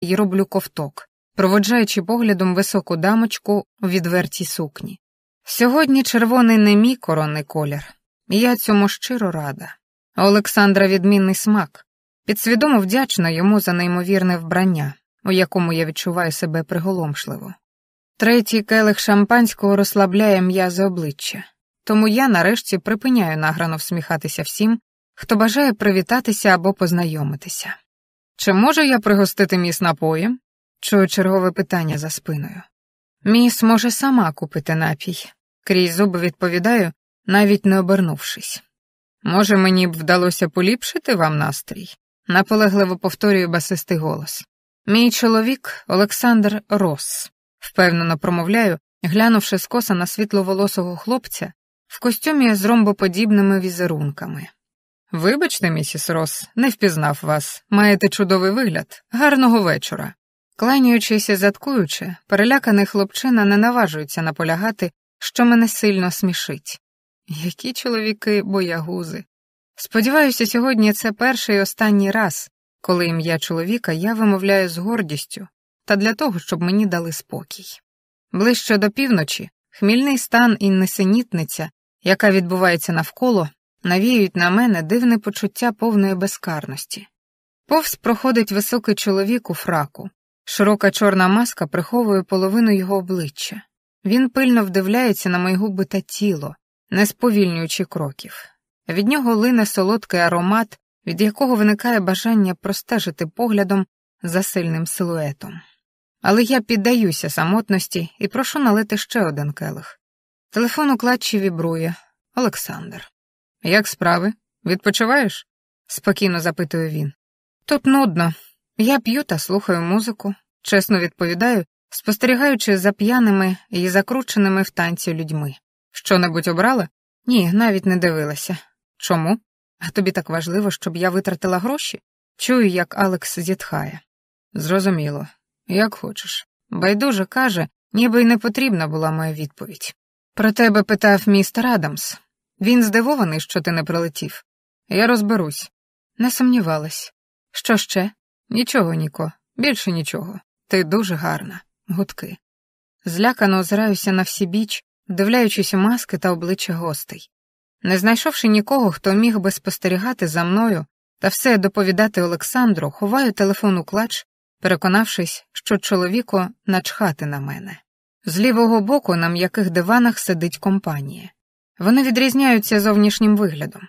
і роблю ковток, проводжаючи поглядом високу дамочку у відвертій сукні. Сьогодні червоний не мій коронний колір, і я цьому щиро рада. Олександра відмінний смак, підсвідомо вдячна йому за неймовірне вбрання, у якому я відчуваю себе приголомшливо. Третій келих шампанського розслабляє м'язи обличчя, тому я нарешті припиняю награно всміхатися всім, хто бажає привітатися або познайомитися. Чи можу я пригостити міс напоєм? Чую чергове питання за спиною. Міс може сама купити напій. Крізь зуби відповідаю, навіть не обернувшись. Може, мені б вдалося поліпшити вам настрій? наполегливо повторює басистий голос. Мій чоловік Олександр Рос, впевнено промовляю, глянувши скоса на світловолосого хлопця в костюмі з ромбоподібними візерунками. Вибачте, місіс Рос, не впізнав вас. Маєте чудовий вигляд. Гарного вечора. Кланяючись і заткуючи, переляканий хлопчина не наважується наполягати, що мене сильно смішить. Які чоловіки боягузи. Сподіваюся, сьогодні це перший і останній раз, коли ім'я чоловіка я вимовляю з гордістю та для того, щоб мені дали спокій. Ближче до півночі хмільний стан і несенітниця, яка відбувається навколо, навіюють на мене дивне почуття повної безкарності. Повз проходить високий чоловік у фраку, широка чорна маска приховує половину його обличчя. Він пильно вдивляється на мої губи та тіло, не сповільнюючи кроків. Від нього лине солодкий аромат, від якого виникає бажання простежити поглядом за сильним силуетом. Але я піддаюся самотності і прошу налити ще один келих. Телефон у клатчі вібрує. Олександр. Як справи? Відпочиваєш? спокійно запитує він. Тут нудно. Я п'ю та слухаю музику, чесно відповідаю, спостерігаючи за п'яними і закрученими в танці людьми. Що небудь обрала? Ні, навіть не дивилася. Чому? А тобі так важливо, щоб я витратила гроші? Чую, як Алекс зітхає. Зрозуміло, як хочеш. Байдуже каже, ніби й не потрібна була моя відповідь. Про тебе питав містер Адамс. Він здивований, що ти не прилетів. Я розберусь. Не сумнівалась. Що ще? Нічого, Ніко, більше нічого. Ти дуже гарна. Гудки. Злякано озираюся на всі біч, вдивляючись у маски та обличчя гостей. Не знайшовши нікого, хто міг би спостерігати за мною та все доповідати Олександру, ховаю телефон у клач, переконавшись, що чоловіку начхати на мене. З лівого боку на м'яких диванах сидить компанія. Вони відрізняються зовнішнім виглядом.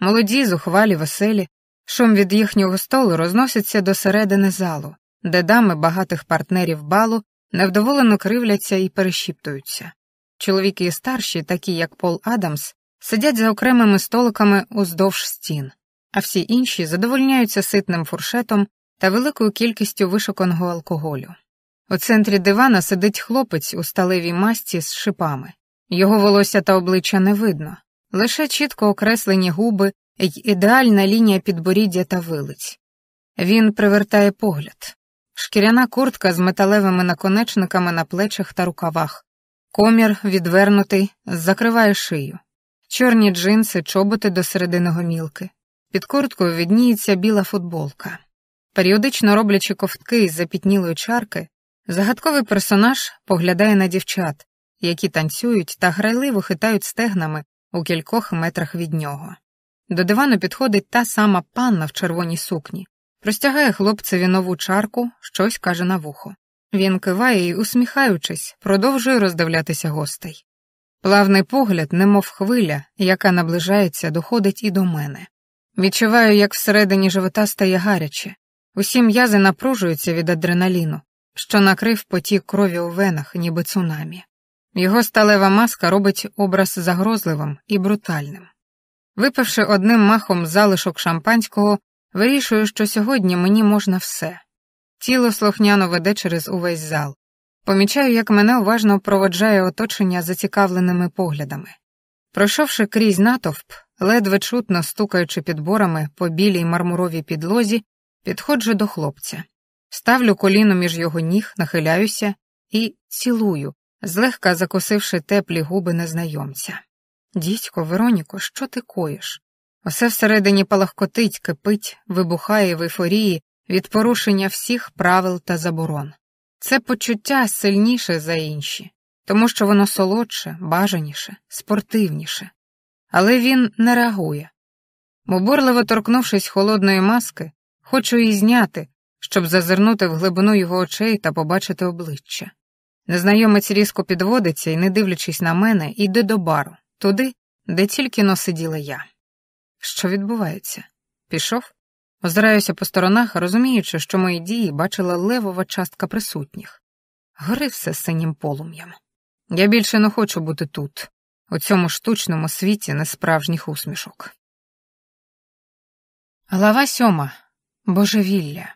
Молоді, зухвалі, веселі, шум від їхнього столу розноситься до середини залу, де дами багатих партнерів балу невдоволено кривляться і перешіптуються. Чоловіки старші, такі як Пол Адамс, сидять за окремими столиками уздовж стін, а всі інші задовольняються ситним фуршетом та великою кількістю вишуканого алкоголю. У центрі дивана сидить хлопець у сталевій масці з шипами. Його волосся та обличчя не видно, лише чітко окреслені губи й ідеальна лінія підборіддя та вилиць. Він привертає погляд. Шкіряна куртка з металевими наконечниками на плечах та рукавах, комір відвернутий, закриває шию, чорні джинси, чоботи до середини гомілки. Під курткою відніється біла футболка. Періодично роблячи ковтки із запітнілої чарки, загадковий персонаж поглядає на дівчат, які танцюють та грайливо хитають стегнами у кількох метрах від нього. До дивану підходить та сама панна в червоній сукні, простягає хлопцеві нову чарку, щось каже на вухо. Він киває і, усміхаючись, продовжує роздивлятися гостей. Плавний погляд, немов хвиля, яка наближається, доходить і до мене. Відчуваю, як всередині живота стає гаряче, усі м'язи напружуються від адреналіну, що накрив потік крові у венах, ніби цунамі. Його сталева маска робить образ загрозливим і брутальним. Випивши одним махом залишок шампанського, вирішую, що сьогодні мені можна все. Тіло слухняно веде через увесь зал. Помічаю, як мене уважно проводжає оточення зацікавленими поглядами. Пройшовши крізь натовп, ледве чутно стукаючи підборами по білій мармуровій підлозі, підходжу до хлопця, ставлю коліно між його ніг, нахиляюся і цілую, злегка закусивши теплі губи незнайомця. Дідько, Вероніко, що ти коїш? Усе всередині палахкотить, кипить, вибухає в ейфорії від порушення всіх правил та заборон. Це почуття сильніше за інші, тому що воно солодше, бажаніше, спортивніше. Але він не реагує. Обурливо торкнувшись холодної маски, хочу її зняти, щоб зазирнути в глибину його очей та побачити обличчя. Незнайомець різко підводиться і, не дивлячись на мене, йде до бару, туди, де тільки но сиділа я. Що відбувається? Пішов? Озираюся по сторонах, розуміючи, що мої дії бачила левова частка присутніх. Гори все синім полум'ям. Я більше не хочу бути тут, у цьому штучному світі несправжніх усмішок. Глава сьома. Божевілля.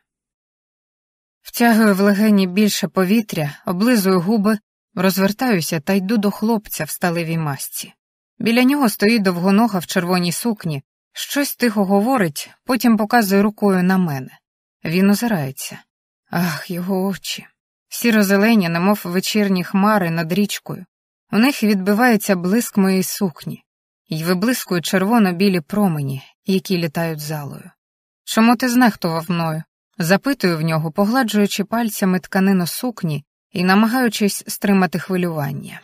Втягую в легені більше повітря, облизую губи, розвертаюся та йду до хлопця в сталевій масці. Біля нього стоїть довгонога в червоній сукні, щось тихо говорить, потім показує рукою на мене. Він озирається. Ах, його очі. Сіро-зелені, немов вечірні хмари над річкою. У них відбивається блиск моєї сукні, і виблискують червоно-білі промені, які літають залою. Чому ти знехтував мною? Запитую в нього, погладжуючи пальцями тканину сукні і намагаючись стримати хвилювання.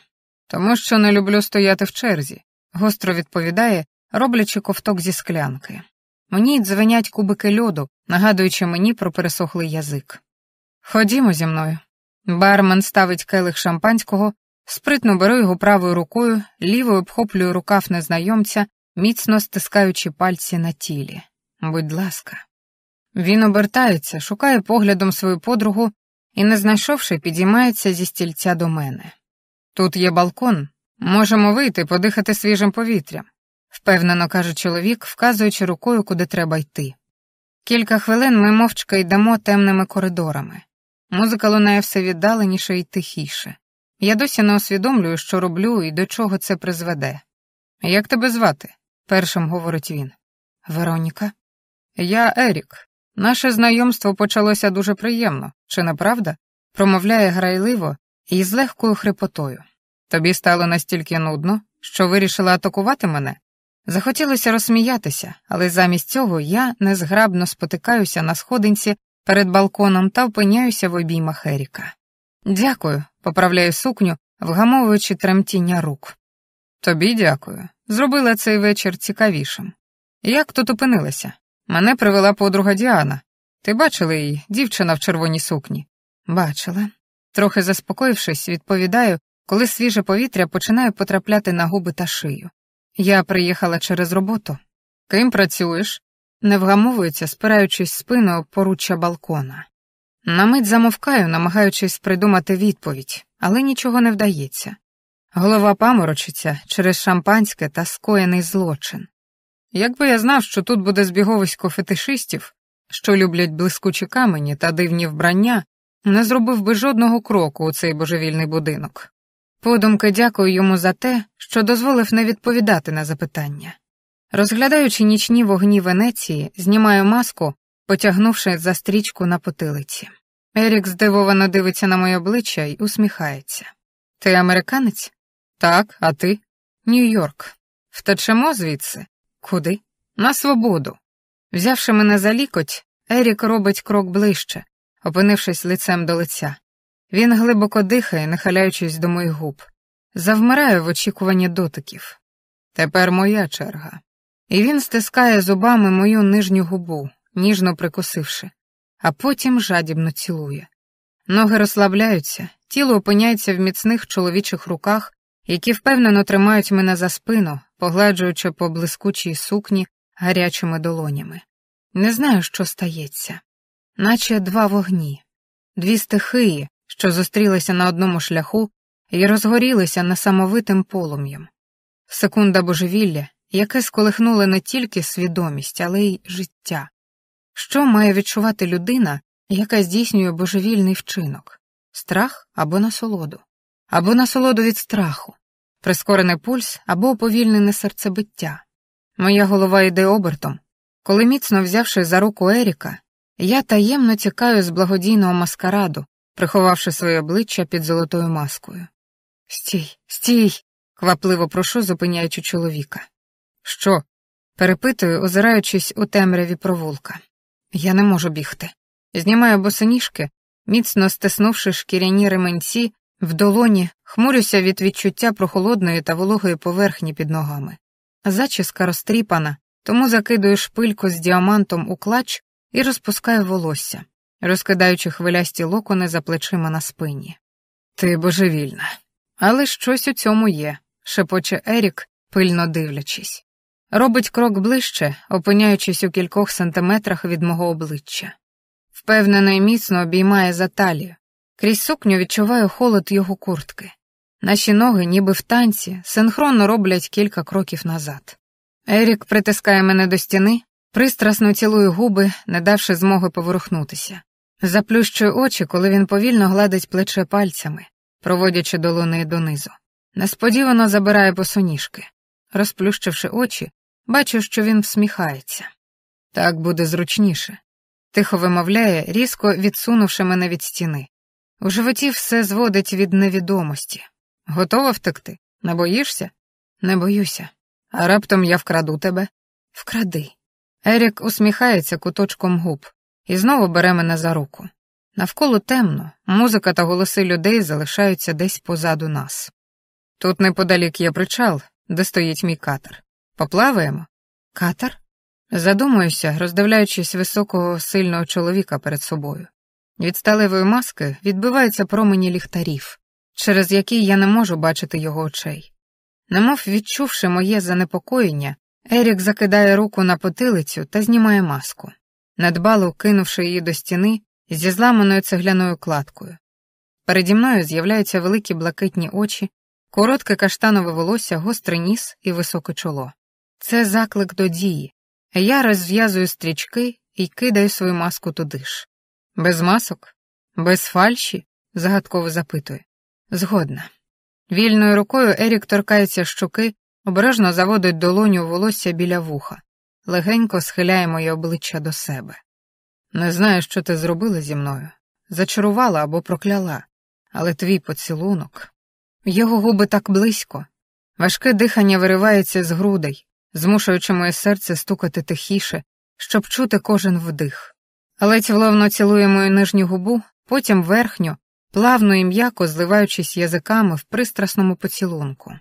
Тому що не люблю стояти в черзі, гостро відповідає, роблячи ковток зі склянки. Мені дзвенять кубики льоду, нагадуючи мені про пересохлий язик. Ходімо зі мною. Бармен ставить келих шампанського, спритно беру його правою рукою, лівою обхоплюю рукав незнайомця, міцно стискаючи пальці на тілі. Будь ласка. Він обертається, шукає поглядом свою подругу і, не знайшовши, підіймається зі стільця до мене. Тут є балкон, можемо вийти, подихати свіжим повітрям, впевнено каже чоловік, вказуючи рукою, куди треба йти. Кілька хвилин ми мовчки йдемо темними коридорами. Музика лунає все віддаленіше і тихіше. Я досі не усвідомлюю, що роблю і до чого це призведе. Як тебе звати? першим говорить він. Вероніка. Я Ерік. Наше знайомство почалося дуже приємно, чи не правда? промовляє грайливо і з легкою хрипотою. Тобі стало настільки нудно, що вирішила атакувати мене? Захотілося розсміятися, але замість цього я незграбно спотикаюся на сходинці перед балконом та опиняюся в обіймах Еріка. Дякую, поправляю сукню, вгамовуючи тремтіння рук. Тобі дякую. Зробила цей вечір цікавішим. Як тут опинилася? Мене привела подруга Діана. Ти бачила її, дівчина в червоній сукні? Бачила. Трохи заспокоївшись, відповідаю, коли свіже повітря починає потрапляти на губи та шию. Я приїхала через роботу. Ким працюєш? Не вгамовується, спираючись спиною поруччя балкона. На мить замовкаю, намагаючись придумати відповідь, але нічого не вдається. Голова паморочиться через шампанське та скоєний злочин. Якби я знав, що тут буде збіговисько фетишистів, що люблять блискучі камені та дивні вбрання, не зробив би жодного кроку у цей божевільний будинок. Подумки дякую йому за те, що дозволив не відповідати на запитання. Розглядаючи нічні вогні Венеції, знімаю маску, потягнувши за стрічку на потилиці. Ерік здивовано дивиться на моє обличчя і усміхається. Ти американець? Так, а ти? Нью-Йорк. Втечемо звідси? Куди? На свободу. Взявши мене за лікоть, Ерік робить крок ближче, опинившись лицем до лиця. Він глибоко дихає, нахиляючись до моїх губ. Завмираю в очікуванні дотиків. Тепер моя черга. І він стискає зубами мою нижню губу, ніжно прикусивши, а потім жадібно цілує. Ноги розслабляються, тіло опиняється в міцних чоловічих руках, які впевнено тримають мене за спину, погладжуючи по блискучій сукні гарячими долонями. Не знаю, що стається, наче два вогні, дві стихії, що зустрілися на одному шляху і розгорілися несамовитим полум'ям. Секунда божевілля, яке сколихнуло не тільки свідомість, але й життя. Що має відчувати людина, яка здійснює божевільний вчинок страх або насолоду, або насолоду від страху, прискорений пульс або уповільнене серцебиття. Моя голова йде обертом. Коли міцно взявши за руку Еріка, я таємно тікаю з благодійного маскараду, приховавши своє обличчя під золотою маскою. Стій, стій, квапливо прошу, зупиняючи чоловіка. Що? перепитую, озираючись у темряві провулка. Я не можу бігти. знімаю босоніжки, міцно стиснувши шкіряні ременці, в долоні хмурюся від відчуття прохолодної та вологої поверхні під ногами. Зачіска розтріпана, тому закидую шпильку з діамантом у клач і розпускаю волосся, розкидаючи хвилясті локони за плечима на спині. Ти божевільна. Але щось у цьому є, шепоче Ерік, пильно дивлячись. Робить крок ближче, опиняючись у кількох сантиметрах від мого обличчя. Впевнено і міцно обіймає за талію. Крізь сукню відчуваю холод його куртки. Наші ноги, ніби в танці, синхронно роблять кілька кроків назад. Ерік притискає мене до стіни, пристрасно цілує губи, не давши змоги поворухнутися. Заплющую очі, коли він повільно гладить плече пальцями, проводячи долонею донизу. Несподівано забирає босоніжки. Розплющивши очі, бачу, що він всміхається. Так буде зручніше. Тихо вимовляє, різко відсунувши мене від стіни. У животі все зводить від невідомості. Готова втекти? Не боїшся? Не боюся. А раптом я вкраду тебе? Вкради. Ерік усміхається куточком губ і знову бере мене за руку. Навколо темно, музика та голоси людей залишаються десь позаду нас. Тут неподалік є причал, де стоїть мій катер. Поплаваємо? Катер? Задумуюся, роздивляючись високого, сильного чоловіка перед собою. Від сталевої маски відбиваються промені ліхтарів, через які я не можу бачити його очей. Немов відчувши моє занепокоєння, Ерік закидає руку на потилицю та знімає маску, надбало кинувши її до стіни зі зламаною цегляною кладкою. Переді мною з'являються великі блакитні очі, коротке каштанове волосся, гострий ніс і високе чоло. Це заклик до дії. Я розв'язую стрічки і кидаю свою маску туди ж. Без масок? Без фальші? загадково запитує. Згодна. Вільною рукою Ерік торкається щоки, обережно заводить долоню волосся біля вуха, легенько схиляє моє обличчя до себе. Не знаю, що ти зробила зі мною. Зачарувала або прокляла, але твій поцілунок. Його губи так близько. Важке дихання виривається з грудей, змушуючи моє серце стукати тихіше, щоб чути кожен вдих. Ледь вловно цілує мою нижню губу, потім верхню, плавно і м'яко зливаючись язиками в пристрасному поцілунку.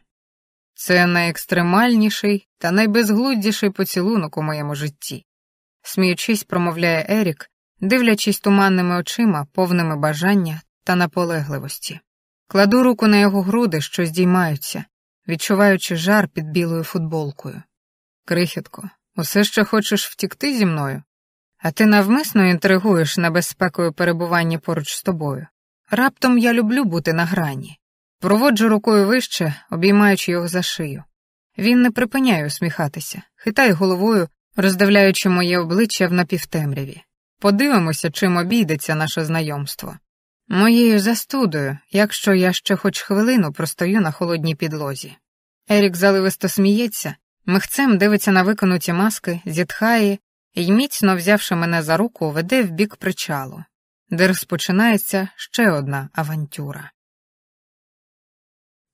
Це найекстремальніший та найбезглуздіший поцілунок у моєму житті. Сміючись, промовляє Ерік, дивлячись туманними очима, повними бажання та наполегливості. Кладу руку на його груди, що здіймаються, відчуваючи жар під білою футболкою. Крихітко, усе ще хочеш втікти зі мною? А ти навмисно інтригуєш небезпекою перебування поруч з тобою. Раптом я люблю бути на грані. Проводжу рукою вище, обіймаючи його за шию. Він не припиняє усміхатися, хитає головою, роздивляючи моє обличчя в напівтемряві. Подивимося, чим обійдеться наше знайомство. Моєю застудою, якщо я ще хоч хвилину простою на холодній підлозі. Ерік заливисто сміється, михцем дивиться на виконуті маски, зітхає і, міцно взявши мене за руку, веде в бік причалу, де розпочинається ще одна авантюра.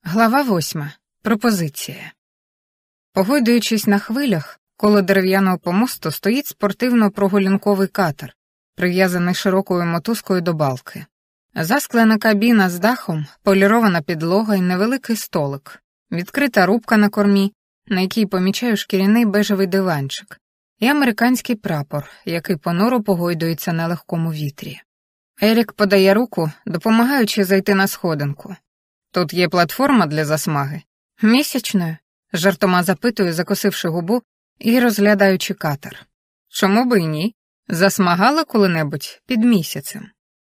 Глава восьма. Пропозиція. Погойдуючись на хвилях, коло дерев'яного помосту стоїть спортивно-прогулянковий катер, прив'язаний широкою мотузкою до балки. Засклена кабіна з дахом, полірована підлога і невеликий столик, відкрита рубка на кормі, на якій помічаю шкіряний бежевий диванчик, і американський прапор, який понуро погойдується на легкому вітрі. Ерік подає руку, допомагаючи зайти на сходинку. Тут є платформа для засмаги. Місячною, жартома запитую, закосивши губу і розглядаючи катер. Чому би й ні? Засмагала коли-небудь під місяцем.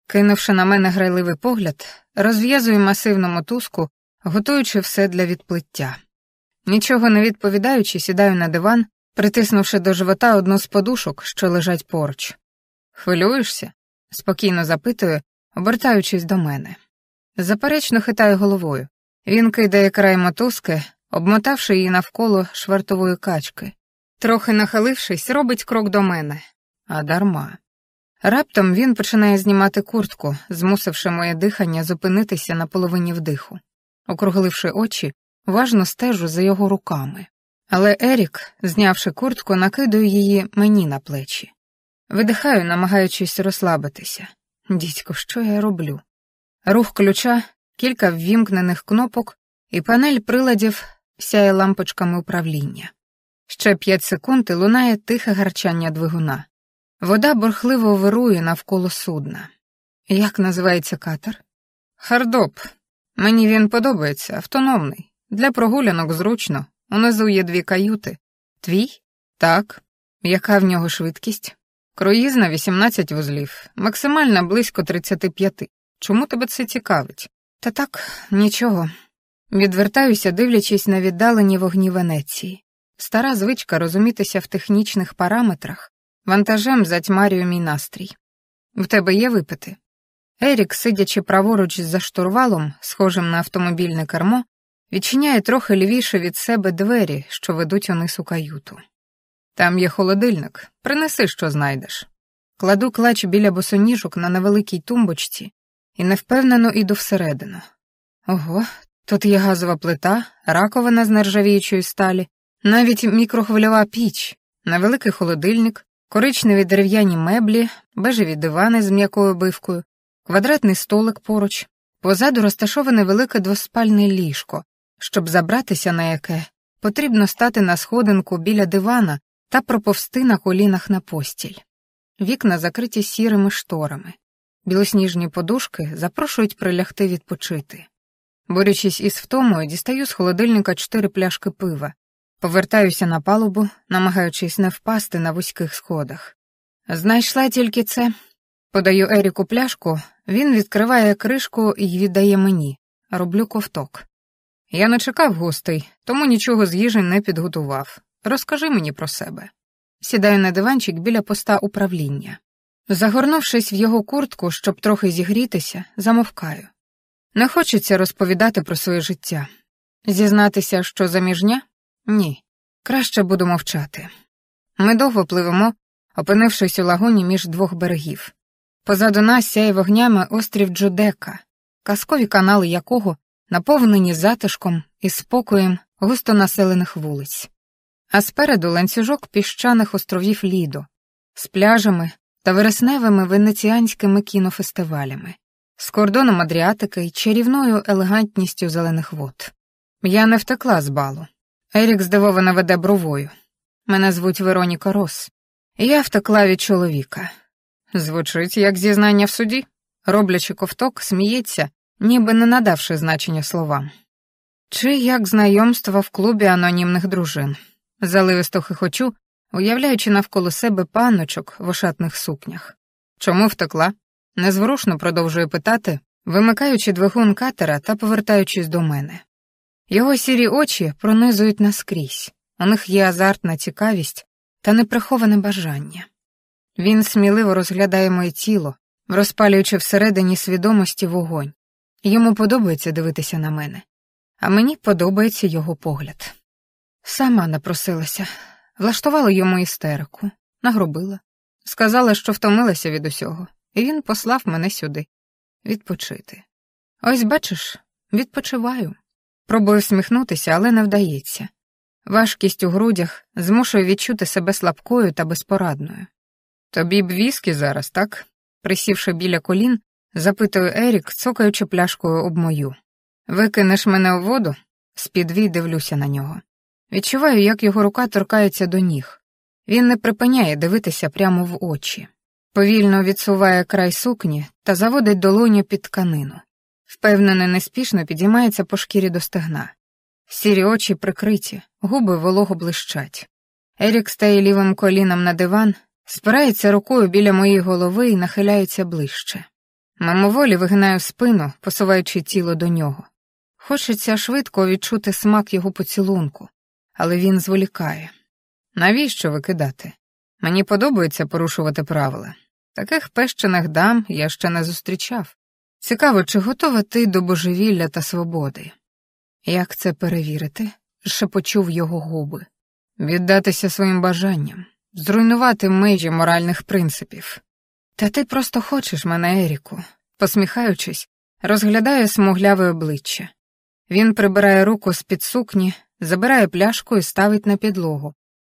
Кинувши на мене грайливий погляд, розв'язую масивну мотузку, готуючи все для відплиття. Нічого не відповідаючи, сідаю на диван, притиснувши до живота одну з подушок, що лежать поруч. Хвилюєшся? спокійно запитую, обертаючись до мене. Заперечно хитаю головою. Він кидає край мотузки, обмотавши її навколо швартової качки. Трохи нахилившись, робить крок до мене, а дарма. Раптом він починає знімати куртку, змусивши моє дихання зупинитися на половині вдиху. Округливши очі, уважно стежу за його руками. Але Ерік, знявши куртку, накидує її мені на плечі. Видихаю, намагаючись розслабитися. Дідько, що я роблю? Рух ключа, кілька ввімкнених кнопок, і панель приладів сяє лампочками управління. Ще п'ять секунд і лунає тихе гарчання двигуна. Вода бурхливо вирує навколо судна. Як називається катер? Хардоп. Мені він подобається, автономний. Для прогулянок зручно. Унизу є дві каюти. Твій? Так. Яка в нього швидкість? Круїзна 18 вузлів, максимальна близько 35. Чому тебе це цікавить? Та так, нічого. Відвертаюся, дивлячись на віддалені вогні Венеції. Стара звичка розумітися в технічних параметрах, вантажем затьмарює мій настрій. В тебе є випити? Ерік, сидячи праворуч за штурвалом, схожим на автомобільне кермо, відчиняє трохи лівіше від себе двері, що ведуть униз у каюту. Там є холодильник, принеси, що знайдеш. Кладу клач біля босоніжок на невеликій тумбочці і невпевнено іду всередину. Ого, тут є газова плита, раковина з нержавіючої сталі, навіть мікрохвильова піч, невеликий холодильник, коричневі дерев'яні меблі, бежеві дивани з м'якою бивкою, квадратний столик поруч, позаду розташоване велике двоспальне ліжко, щоб забратися на яке, потрібно стати на сходинку біля дивана та проповсти на колінах на постіль. Вікна закриті сірими шторами. Білосніжні подушки запрошують прилягти відпочити. Борючись із втомою, дістаю з холодильника чотири пляшки пива, повертаюся на палубу, намагаючись не впасти на вузьких сходах. Знайшла тільки це. Подаю Еріку пляшку, він відкриває кришку і віддає мені, роблю ковток. Я не чекав гостей, тому нічого з їжі не підготував. Розкажи мені про себе. Сідаю на диванчик біля поста управління. Загорнувшись в його куртку, щоб трохи зігрітися, замовкаю. Не хочеться розповідати про своє життя. Зізнатися, що заміжня? Ні. Краще буду мовчати. Ми довго пливемо, опинившись у лагуні між двох берегів. Позаду нас сяє вогнями острів Джудека, казкові канали якого наповнені затишком і спокоєм густонаселених вулиць а спереду ланцюжок піщаних островів Лідо з пляжами та вересневими венеціанськими кінофестивалями, з кордоном Адріатики й чарівною елегантністю зелених вод. Я не втекла з балу. Ерік здивовано веде бровою. Мене звуть Вероніка Рос. Я втекла від чоловіка. Звучить, як зізнання в суді, роблячи ковток, сміється, ніби не надавши значення словам. Чи як знайомство в клубі анонімних дружин. Заливисто хихочу, уявляючи навколо себе паночок в ошатних сукнях. Чому втекла? Незворушно продовжує питати, вимикаючи двигун катера та повертаючись до мене. Його сірі очі пронизують наскрізь, у них є азартна цікавість та неприховане бажання. Він сміливо розглядає моє тіло, розпалюючи всередині свідомості вогонь. Йому подобається дивитися на мене, а мені подобається його погляд. Сама напросилася, влаштувала йому істерику, нагробила, сказала, що втомилася від усього, і він послав мене сюди відпочити. Ось бачиш, відпочиваю. Пробую всміхнутися, але не вдається. Важкість у грудях змушує відчути себе слабкою та безпорадною. Тобі б віскі зараз, так? присівши біля колін, запитує Ерік, цокаючи пляшкою об мою. Викинеш мене у воду? З-під дивлюся на нього. Відчуваю, як його рука торкається до ніг. Він не припиняє дивитися прямо в очі. Повільно відсуває край сукні та заводить долоню під тканину. Впевнено, неспішно підіймається по шкірі до стегна. Сірі очі прикриті, губи волого блищать. Ерік стає лівим коліном на диван, спирається рукою біля моєї голови і нахиляється ближче. Мимоволі вигинаю спину, посуваючи тіло до нього. Хочеться швидко відчути смак його поцілунку, але він зволікає. Навіщо викидати? Мені подобається порушувати правила. Таких пещених дам я ще не зустрічав. Цікаво, чи готова ти до божевілля та свободи? Як це перевірити? шепочув його губи. Віддатися своїм бажанням, зруйнувати межі моральних принципів. Та ти просто хочеш мене, Еріку, посміхаючись, розглядає смугляве обличчя. Він прибирає руку з під сукні, забирає пляшку і ставить на підлогу,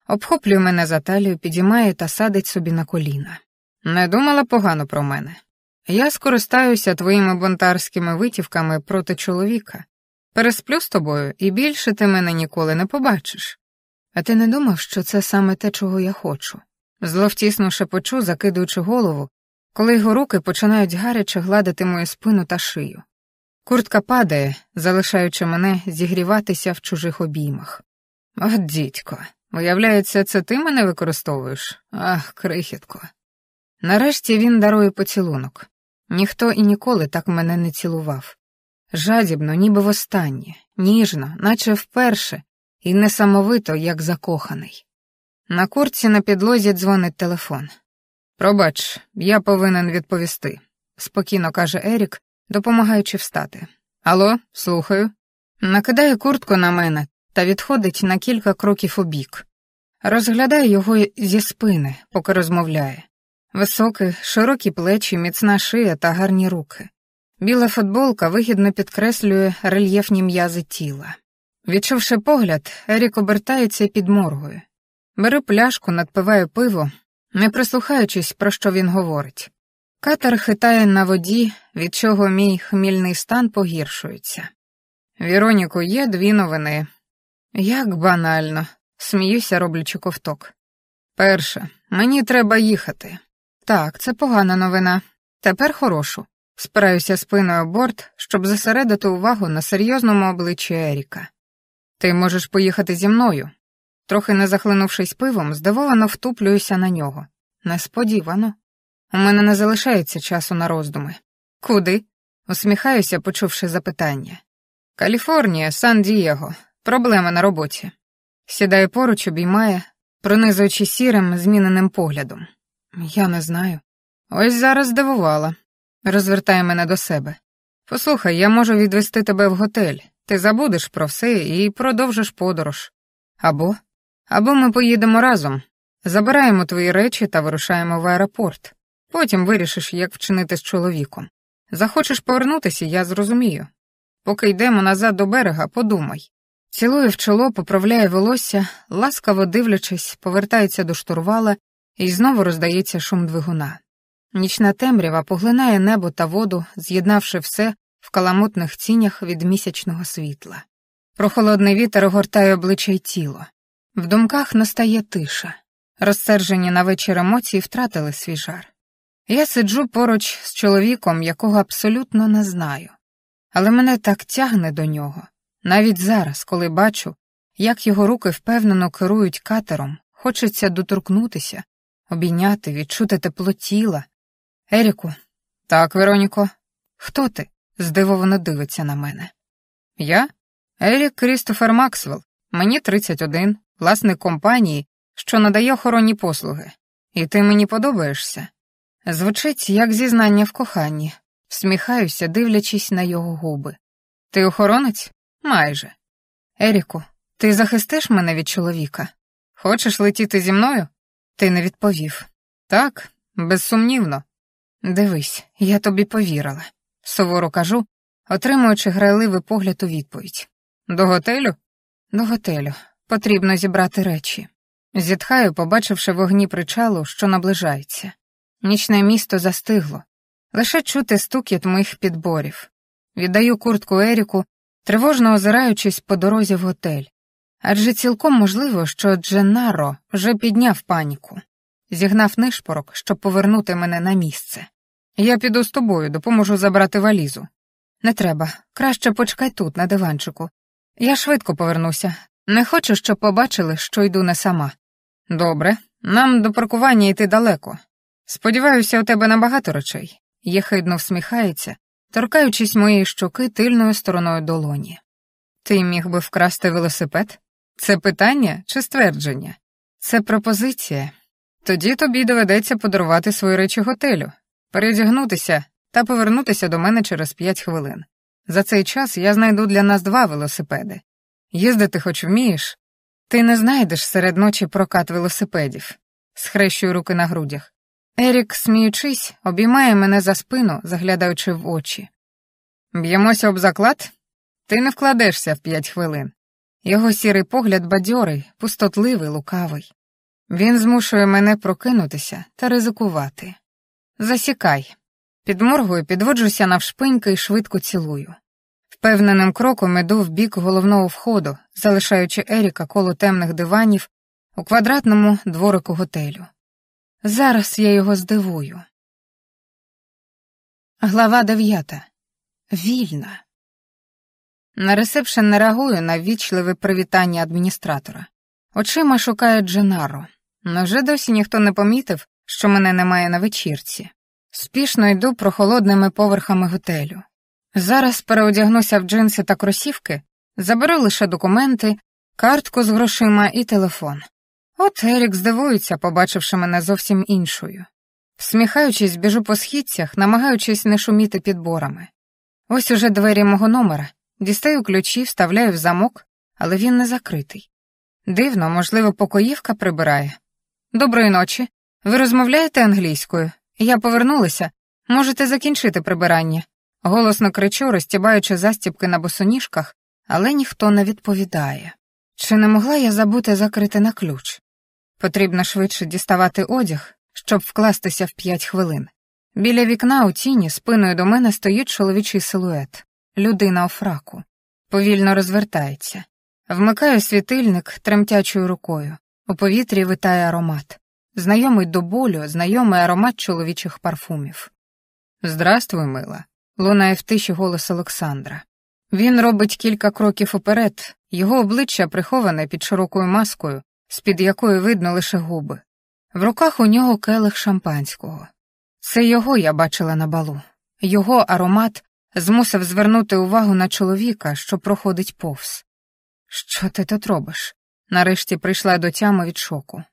обхоплює мене за талію, підіймає та садить собі на коліна. Не думала погано про мене. Я скористаюся твоїми бунтарськими витівками проти чоловіка. Пересплю з тобою, і більше ти мене ніколи не побачиш. А ти не думав, що це саме те, чого я хочу? Зловтісно шепочу, закидуючи голову, коли його руки починають гаряче гладити мою спину та шию. Куртка падає, залишаючи мене зігріватися в чужих обіймах. От, дідько, виявляється, це ти мене використовуєш? Ах, крихітко. Нарешті він дарує поцілунок. Ніхто і ніколи так мене не цілував. Жадібно, ніби востаннє, ніжно, наче вперше, і несамовито, як закоханий. На курці на підлозі дзвонить телефон. Пробач, я повинен відповісти, спокійно каже Ерік, допомагаючи встати. Алло, слухаю. Накидає куртку на мене та відходить на кілька кроків у бік. Розглядає його зі спини, поки розмовляє. Високий, широкі плечі, міцна шия та гарні руки. Біла футболка вигідно підкреслює рельєфні м'язи тіла. Відчувши погляд, Ерік обертається і підморгує. Беру пляшку, надпиваю пиво, не прислухаючись, про що він говорить. Катер хитає на воді, від чого мій хмільний стан погіршується. Віроніку, є дві новини. Як банально, сміюся, роблячи ковток. Перше, мені треба їхати. Так, це погана новина. Тепер хорошу. Спираюся спиною борт, щоб зосередити увагу на серйозному обличчі Еріка. Ти можеш поїхати зі мною. Трохи не захлинувшись пивом, здивовано втуплююся на нього. Несподівано. У мене не залишається часу на роздуми. Куди? усміхаюся, почувши запитання. Каліфорнія, Сан Дієго. Проблема на роботі. Сідає поруч, обіймає, пронизуючи сірим, зміненим поглядом. Я не знаю. Ось зараз здивувала. Розвертає мене до себе. Послухай, я можу відвести тебе в готель. Ти забудеш про все і продовжиш подорож. Або або ми поїдемо разом, забираємо твої речі та вирушаємо в аеропорт. Потім вирішиш, як вчинити з чоловіком. Захочеш повернутися, я зрозумію. Поки йдемо назад до берега, подумай. Цілує в чоло, поправляє волосся, ласкаво дивлячись, повертається до штурвала і знову роздається шум двигуна. Нічна темрява поглинає небо та воду, з'єднавши все в каламутних цінях від місячного світла. Прохолодний вітер огортає обличчя й тіло. В думках настає тиша. Розсержені на вечір емоції втратили свій жар. Я сиджу поруч з чоловіком, якого абсолютно не знаю, але мене так тягне до нього. Навіть зараз, коли бачу, як його руки впевнено керують катером, хочеться доторкнутися, обійняти, відчути тепло тіла. Еріку, так, Вероніко, хто ти? здивовано дивиться на мене. Я? Ерік Крістофер Максвелл, мені 31, власник компанії, що надає охоронні послуги. І ти мені подобаєшся. Звучить, як зізнання в коханні, всміхаюся, дивлячись на його губи. Ти охоронець? Майже. Еріку, ти захистиш мене від чоловіка? Хочеш летіти зі мною? Ти не відповів. Так, безсумнівно. Дивись, я тобі повірила, суворо кажу, отримуючи грайливий погляд у відповідь. До готелю? До готелю. Потрібно зібрати речі. Зітхаю, побачивши вогні причалу, що наближається. Нічне місто застигло, лише чути стукіт моїх підборів. Віддаю куртку Еріку, тривожно озираючись по дорозі в готель. Адже цілком можливо, що Дженаро вже підняв паніку, зігнав нишпорок, щоб повернути мене на місце. Я піду з тобою, допоможу забрати валізу. Не треба, краще почекай тут, на диванчику. Я швидко повернуся. Не хочу, щоб побачили, що йду не сама. Добре, нам до паркування йти далеко. Сподіваюся, у тебе набагато речей. Єхидно всміхається, торкаючись моєї щоки тильною стороною долоні. Ти міг би вкрасти велосипед? Це питання чи ствердження? Це пропозиція. Тоді тобі доведеться подарувати свої речі готелю, передягнутися та повернутися до мене через п'ять хвилин. За цей час я знайду для нас два велосипеди. Їздити хоч вмієш, ти не знайдеш серед ночі прокат велосипедів, схрещую руки на грудях. Ерік, сміючись, обіймає мене за спину, заглядаючи в очі. Б'ємося об заклад? Ти не вкладешся в п'ять хвилин. Його сірий погляд бадьорий, пустотливий, лукавий. Він змушує мене прокинутися та ризикувати. Засікай. Підморгую, підводжуся навшпиньки і швидко цілую. Впевненим кроком іду в бік головного входу, залишаючи Еріка коло темних диванів у квадратному дворику готелю. Зараз я його здивую. Глава дев'ята. Вільна. На ресепшен не реагую на ввічливе привітання адміністратора. Очима шукаю Дженаро. Невже досі ніхто не помітив, що мене немає на вечірці? Спішно йду прохолодними поверхами готелю. Зараз переодягнуся в джинси та кросівки, заберу лише документи, картку з грошима і телефон. От Ерік здивується, побачивши мене зовсім іншою. Всміхаючись, біжу по східцях, намагаючись не шуміти підборами. Ось уже двері мого номера, дістаю ключі, вставляю в замок, але він не закритий. Дивно, можливо, покоївка прибирає. Доброї ночі. Ви розмовляєте англійською? Я повернулася. Можете закінчити прибирання. Голосно кричу, розтібаючи застібки на босоніжках, але ніхто не відповідає. Чи не могла я забути закрити на ключ? Потрібно швидше діставати одяг, щоб вкластися в п'ять хвилин. Біля вікна у тіні спиною до мене стоїть чоловічий силует, людина у фраку. Повільно розвертається. Вмикаю світильник тремтячою рукою. У повітрі витає аромат. Знайомий до болю, знайомий аромат чоловічих парфумів. Здрастуй, мила. лунає в тиші голос Олександра. Він робить кілька кроків уперед, його обличчя приховане під широкою маскою, з-під якої видно лише губи. В руках у нього келих шампанського. Це його я бачила на балу. Його аромат змусив звернути увагу на чоловіка, що проходить повз. Що ти тут робиш? Нарешті прийшла до тями від шоку.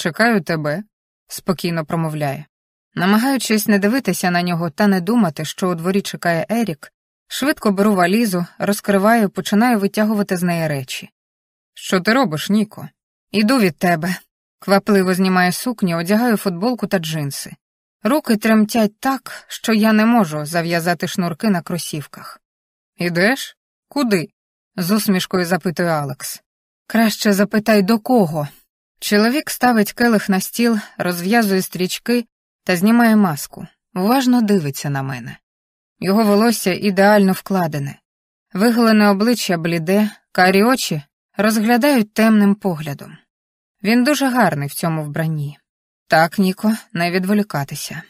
Чекаю тебе, спокійно промовляє. Намагаючись не дивитися на нього та не думати, що у дворі чекає Ерік, швидко беру валізу, розкриваю, починаю витягувати з неї речі. Що ти робиш, Ніко? Іду від тебе. Квапливо знімаю сукню, одягаю футболку та джинси. Руки тремтять так, що я не можу зав'язати шнурки на кросівках. Ідеш? Куди? з усмішкою запитує Алекс. Краще запитай до кого. Чоловік ставить келих на стіл, розв'язує стрічки та знімає маску, уважно дивиться на мене. Його волосся ідеально вкладене, виголене обличчя бліде, карі очі розглядають темним поглядом. Він дуже гарний в цьому вбранні. Так, Ніко, не відволікатися.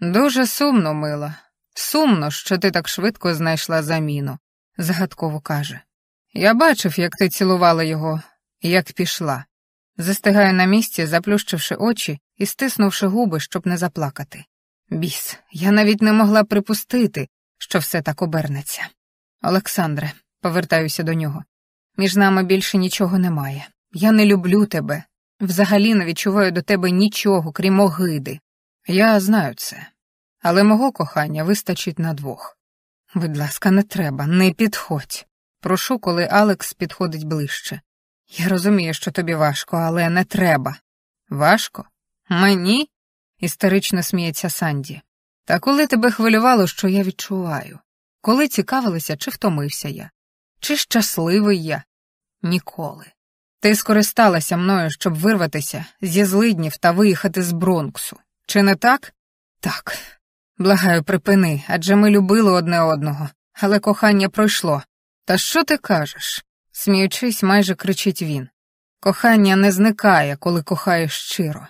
Дуже сумно, мила. Сумно, що ти так швидко знайшла заміну, загадково каже. Я бачив, як ти цілувала його, як пішла. Застигаю на місці, заплющивши очі і стиснувши губи, щоб не заплакати. Біс, я навіть не могла припустити, що все так обернеться. Олександре, повертаюся до нього. Між нами більше нічого немає. Я не люблю тебе. Взагалі не відчуваю до тебе нічого, крім огиди. Я знаю це, але мого кохання вистачить на двох. Будь ласка, не треба, не підходь. Прошу, коли Алекс підходить ближче. Я розумію, що тобі важко, але не треба. Важко? Мені? істерично сміється Санді. Та коли тебе хвилювало, що я відчуваю? Коли цікавилася, чи втомився я? Чи щасливий я? Ніколи. Ти скористалася мною, щоб вирватися зі злиднів та виїхати з Бронксу. Чи не так? Так. Благаю, припини, адже ми любили одне одного, але кохання пройшло. Та що ти кажеш? Сміючись, майже кричить він. Кохання не зникає, коли кохаєш щиро.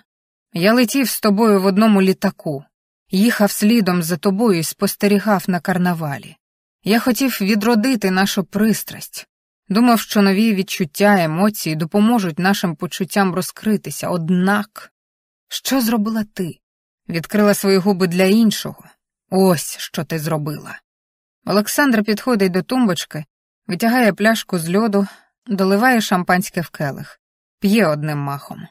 Я летів з тобою в одному літаку, їхав слідом за тобою і спостерігав на карнавалі. Я хотів відродити нашу пристрасть, думав, що нові відчуття, емоції допоможуть нашим почуттям розкритися, однак, що зробила ти? Відкрила свої губи для іншого. Ось що ти зробила. Олександр підходить до тумбочки, витягає пляшку з льоду, доливає шампанське в келих, п'є одним махом.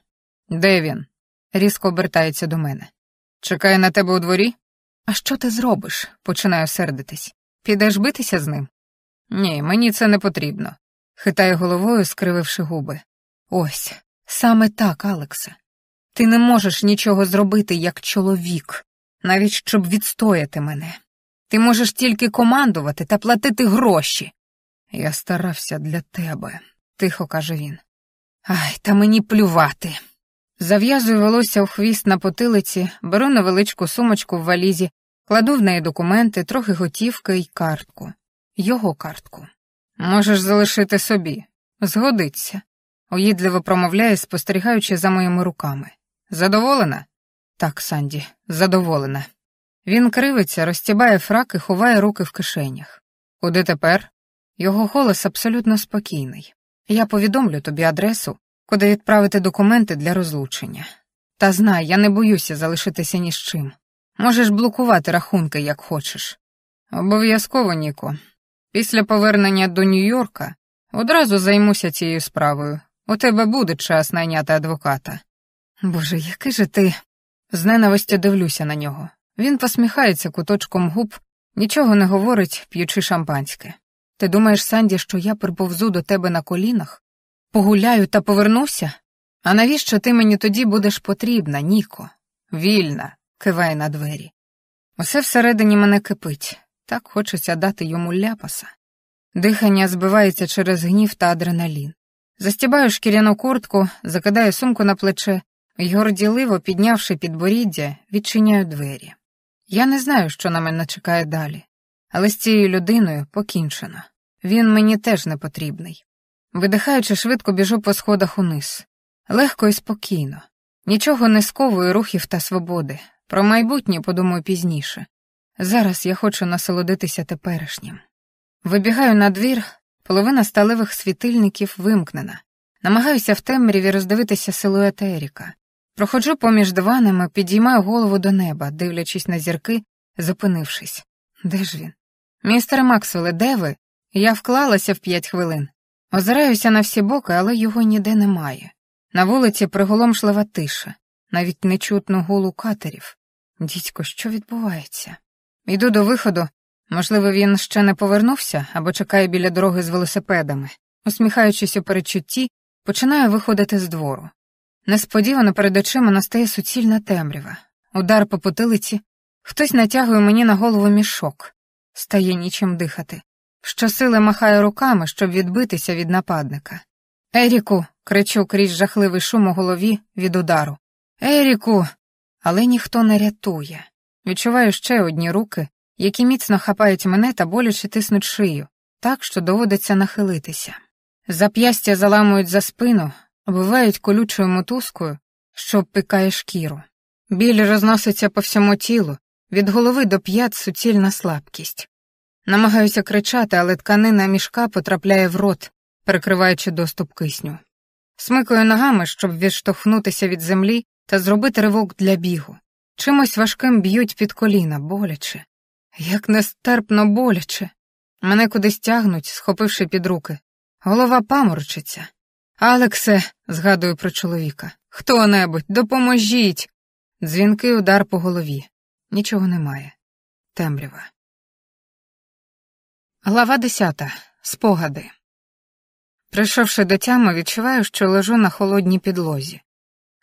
Де він? різко обертається до мене. Чекає на тебе у дворі? А що ти зробиш? починаю сердитись. Підеш битися з ним? Ні, мені це не потрібно. Хитає головою, скрививши губи. Ось, саме так, Алексе. Ти не можеш нічого зробити як чоловік, навіть щоб відстояти мене. Ти можеш тільки командувати та платити гроші. Я старався для тебе, тихо каже він. Ай, та мені плювати. Зав'язую волосся в хвіст на потилиці, беру невеличку сумочку в валізі, кладу в неї документи, трохи готівки і картку. Його картку. Можеш залишити собі. Згодиться, уїдливо промовляє, спостерігаючи за моїми руками. Задоволена? Так, Санді, задоволена. Він кривиться, розтібає фрак і ховає руки в кишенях. Куди тепер? Його голос абсолютно спокійний. Я повідомлю тобі адресу, куди відправити документи для розлучення. Та знай, я не боюся залишитися ні з чим. Можеш блокувати рахунки, як хочеш. Обов'язково, Ніко. Після повернення до Нью-Йорка одразу займуся цією справою. У тебе буде час найняти адвоката. Боже, який же ти. З ненавистю дивлюся на нього. Він посміхається куточком губ, нічого не говорить, п'ючи шампанське. Ти думаєш, Санді, що я приповзу до тебе на колінах? Погуляю та повернуся? А навіщо ти мені тоді будеш потрібна, Ніко? Вільна, киває на двері. Усе всередині мене кипить, так хочеться дати йому ляпаса. Дихання збивається через гнів та адреналін. Застібаю шкіряну куртку, закидаю сумку на плече і горділиво, піднявши підборіддя, відчиняю двері. Я не знаю, що на мене чекає далі, але з цією людиною покінчено. Він мені теж не потрібний. Видихаючи, швидко біжу по сходах униз. Легко і спокійно. Нічого не сковую рухів та свободи. Про майбутнє подумаю пізніше. Зараз я хочу насолодитися теперішнім. Вибігаю на двір, половина сталевих світильників вимкнена. Намагаюся в темряві роздивитися силует Еріка. Проходжу поміж диванами, підіймаю голову до неба, дивлячись на зірки, зупинившись. Де ж він? Містере Максвеле, де ви? Я вклалася в п'ять хвилин. Озираюся на всі боки, але його ніде немає. На вулиці приголомшлива тиша, навіть не чутно гулу катерів. Дідько, що відбувається? Йду до виходу. Можливо, він ще не повернувся або чекає біля дороги з велосипедами. Усміхаючись у передчутті, починаю виходити з двору. Несподівано перед очима настає суцільна темрява. Удар по потилиці. Хтось натягує мені на голову мішок. Стає нічим дихати. Щосили махаю руками, щоб відбитися від нападника. Еріку. кричу крізь жахливий шум у голові від удару. Еріку. Але ніхто не рятує. Відчуваю ще одні руки, які міцно хапають мене та боляче тиснуть шию, так що доводиться нахилитися. Зап'ястя заламують за спину, оббивають колючою мотузкою, що обпікає шкіру. Біль розноситься по всьому тілу, від голови до п'ят суцільна слабкість. Намагаюся кричати, але тканина мішка потрапляє в рот, перекриваючи доступ кисню. Смикаю ногами, щоб відштовхнутися від землі та зробити ривок для бігу. Чимось важким б'ють під коліна, боляче. Як нестерпно боляче. Мене кудись тягнуть, схопивши під руки. Голова паморочиться. Алексе, згадую про чоловіка. Хто небудь, допоможіть. Дзвінкий удар по голові. Нічого немає. Темрява. Глава десята. Спогади. Прийшовши до тями, відчуваю, що лежу на холодній підлозі.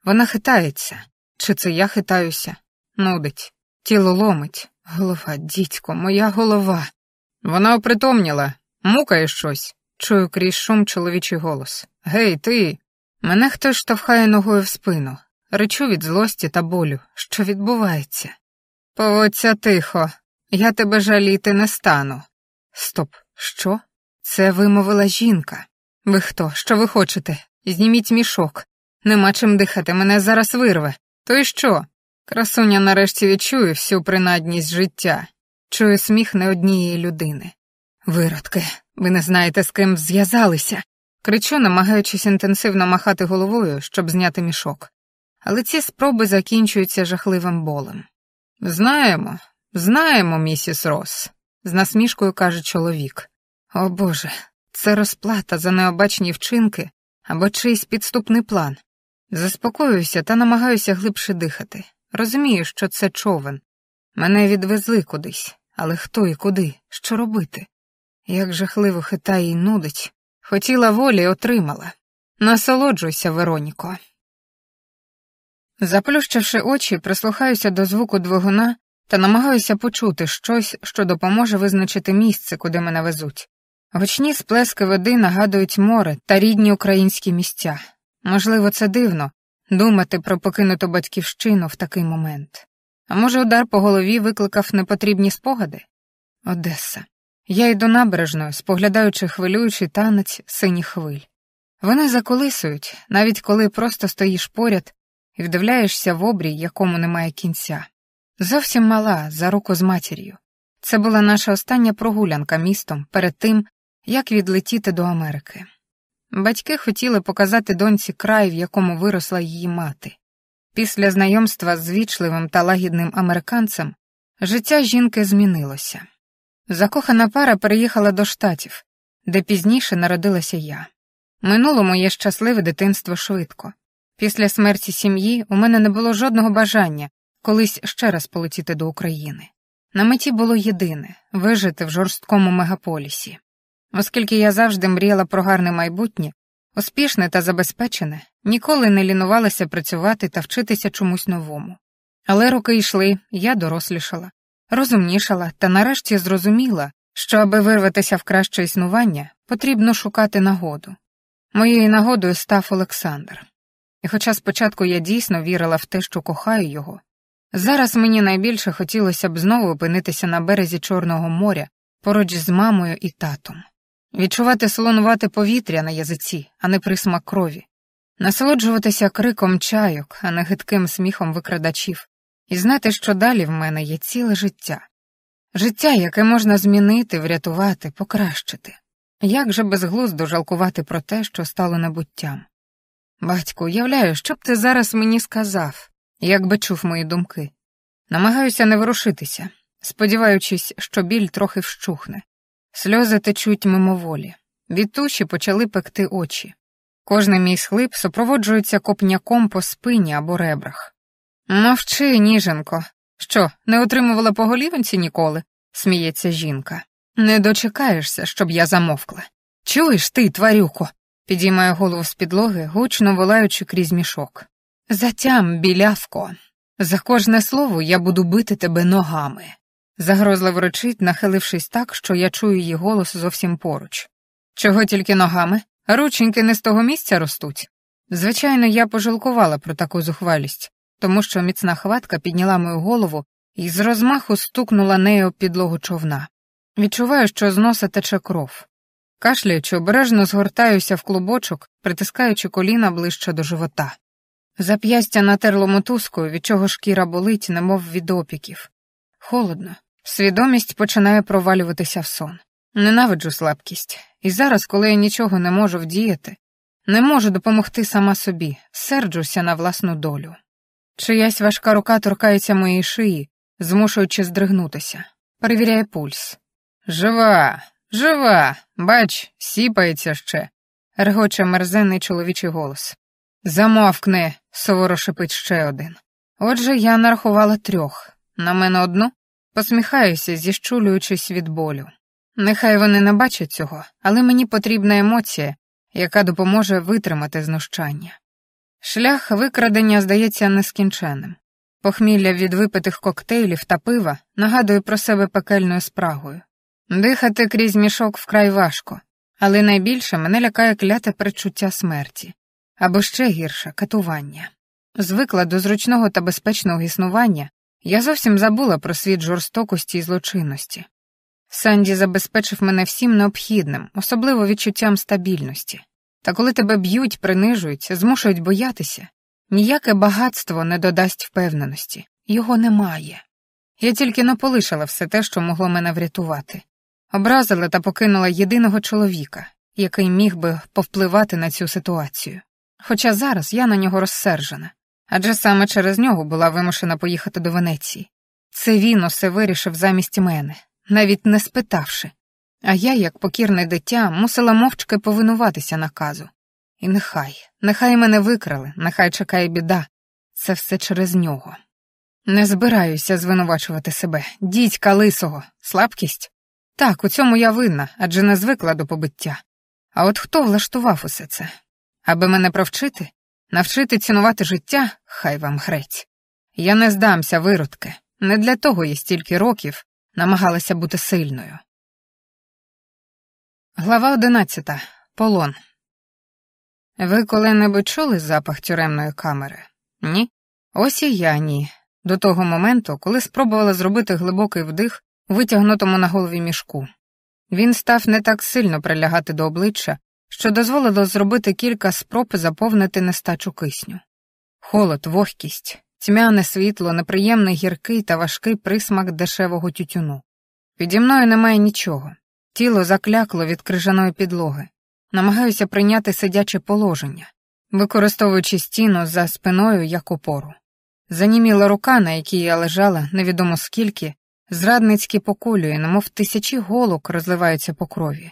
Вона хитається. Чи це я хитаюся? Нудить. Тіло ломить. Голова, дідько, моя голова. Вона опритомніла, мукає щось. Чую крізь шум чоловічий голос. Гей, ти. Мене хтось штовхає ногою в спину. Речу від злості та болю. Що відбувається? Поводься тихо, я тебе жаліти не стану. Стоп, що? Це вимовила жінка. Ви хто? Що ви хочете? Зніміть мішок. Нема чим дихати, мене зараз вирве. То й що? Красуня нарешті відчує всю принадність життя, чує сміх не однієї людини. Виродки, ви не знаєте, з ким зв'язалися. Кричу, намагаючись інтенсивно махати головою, щоб зняти мішок. Але ці спроби закінчуються жахливим болем. Знаємо, знаємо, місіс Рос, з насмішкою каже чоловік. О Боже, це розплата за необачні вчинки або чийсь підступний план. Заспокоююся та намагаюся глибше дихати. Розумію, що це човен. Мене відвезли кудись, але хто і куди, що робити? Як жахливо хитає й нудить. Хотіла волі, отримала. Насолоджуйся, Вероніко. Заплющивши очі, прислухаюся до звуку двигуна та намагаюся почути щось, що допоможе визначити місце, куди мене везуть. Гучні сплески води нагадують море та рідні українські місця. Можливо, це дивно, думати про покинуту батьківщину в такий момент. А може, удар по голові викликав непотрібні спогади? Одеса. Я йду набережною, споглядаючи хвилюючий танець синіх хвиль. Вони заколисують, навіть коли просто стоїш поряд і вдивляєшся в обрій, якому немає кінця. Зовсім мала, за руку з матір'ю. Це була наша остання прогулянка містом перед тим, як відлетіти до Америки. Батьки хотіли показати доньці край, в якому виросла її мати. Після знайомства з вічливим та лагідним американцем життя жінки змінилося. Закохана пара переїхала до штатів, де пізніше народилася я. Минуло моє щасливе дитинство швидко. Після смерті сім'ї у мене не було жодного бажання колись ще раз полетіти до України. На меті було єдине вижити в жорсткому мегаполісі. Оскільки я завжди мріяла про гарне майбутнє, успішне та забезпечене, ніколи не лінувалася працювати та вчитися чомусь новому. Але роки йшли, я дорослішала, розумнішала та нарешті зрозуміла, що аби вирватися в краще існування, потрібно шукати нагоду. Моєю нагодою став Олександр. І хоча спочатку я дійсно вірила в те, що кохаю його, зараз мені найбільше хотілося б знову опинитися на березі Чорного моря поруч з мамою і татом, відчувати солонувати повітря на язиці, а не присмак крові, насолоджуватися криком чайок, а не гидким сміхом викрадачів, і знати, що далі в мене є ціле життя. Життя, яке можна змінити, врятувати, покращити. Як же безглуздо жалкувати про те, що стало небуттям? Батько, уявляю, що б ти зараз мені сказав, якби чув мої думки. Намагаюся не ворушитися, сподіваючись, що біль трохи вщухне. Сльози течуть мимоволі. Від туші почали пекти очі. Кожний мій схлип супроводжується копняком по спині або ребрах. Мовчи, ніженко. Що, не отримувала по голівонці ніколи? сміється жінка. Не дочекаєшся, щоб я замовкла. Чуєш ти, тварюко? підіймає голову з підлоги, гучно волаючи крізь мішок. Затям, білявко. За кожне слово я буду бити тебе ногами. Загрозливо речить, нахилившись так, що я чую її голос зовсім поруч. Чого тільки ногами? Рученьки не з того місця ростуть. Звичайно, я пожалкувала про таку зухвалість, тому що міцна хватка підняла мою голову і з розмаху стукнула нею підлогу човна. Відчуваю, що з носа тече кров. Кашляючи, обережно згортаюся в клубочок, притискаючи коліна ближче до живота. Зап'ястя натерло мотузкою, від чого шкіра болить, немов від опіків. Холодно, свідомість починає провалюватися в сон. Ненавиджу слабкість, і зараз, коли я нічого не можу вдіяти, не можу допомогти сама собі, серджуся на власну долю. Чиясь важка рука торкається моєї шиї, змушуючи здригнутися, перевіряє пульс. Жива, жива, бач, сіпається ще, регоче мерзенний чоловічий голос. Замовкни, суворо шипить ще один. Отже, я нарахувала трьох. На мене одну посміхаюся, зіщулюючись від болю. Нехай вони не бачать цього, але мені потрібна емоція, яка допоможе витримати знущання. Шлях викрадення здається нескінченним. Похмілля від випитих коктейлів та пива нагадує про себе пекельною спрагою. Дихати крізь мішок вкрай важко, але найбільше мене лякає кляте перечуття смерті або ще гірше катування. Звикла до зручного та безпечного існування, я зовсім забула про світ жорстокості і злочинності. Санді забезпечив мене всім необхідним, особливо відчуттям стабільності. Та коли тебе б'ють, принижують, змушують боятися, ніяке багатство не додасть впевненості, його немає. Я тільки не полишила все те, що могло мене врятувати, образила та покинула єдиного чоловіка, який міг би повпливати на цю ситуацію. Хоча зараз я на нього розсержена, адже саме через нього була вимушена поїхати до Венеції. Це він усе вирішив замість мене, навіть не спитавши, а я, як покірне дитя, мусила мовчки повинуватися наказу. І нехай, нехай мене викрали, нехай чекає біда, це все через нього. Не збираюся звинувачувати себе, дідька лисого, слабкість. Так, у цьому я винна, адже не звикла до побиття. А от хто влаштував усе це? Аби мене провчити, навчити цінувати життя, хай вам грець. Я не здамся, виродки, не для того є стільки років, намагалася бути сильною. Глава одинадцята. Полон. Ви коли-небудь чули запах тюремної камери? Ні? Ось і я ні. До того моменту, коли спробувала зробити глибокий вдих витягнутому на голові мішку. Він став не так сильно прилягати до обличчя, що дозволило зробити кілька спроб заповнити нестачу кисню. Холод, вогкість, тьмяне світло, неприємний гіркий та важкий присмак дешевого тютюну. Піді мною немає нічого. Тіло заклякло від крижаної підлоги. Намагаюся прийняти сидяче положення, використовуючи стіну за спиною як опору. Заніміла рука, на якій я лежала, невідомо скільки, зрадницьки поколює, немов тисячі голок розливаються по крові.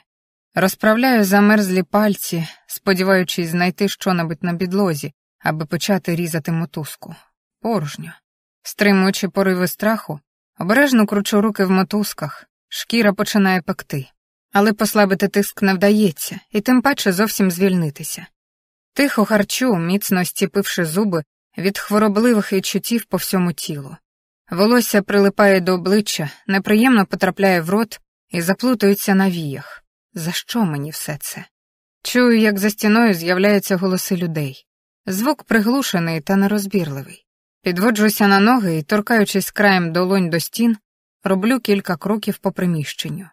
Розправляю замерзлі пальці, сподіваючись знайти щонебудь на підлозі, аби почати різати мотузку. Порожньо. Стримуючи пориви страху, обережно кручу руки в мотузках, шкіра починає пекти. Але послабити тиск не вдається, і тим паче зовсім звільнитися. Тихо харчу, міцно стіпивши зуби від хворобливих відчуттів по всьому тілу. Волосся прилипає до обличчя, неприємно потрапляє в рот і заплутується на віях. За що мені все це? Чую, як за стіною з'являються голоси людей. Звук приглушений та нерозбірливий. Підводжуся на ноги і, торкаючись краєм долонь до стін, роблю кілька кроків по приміщенню.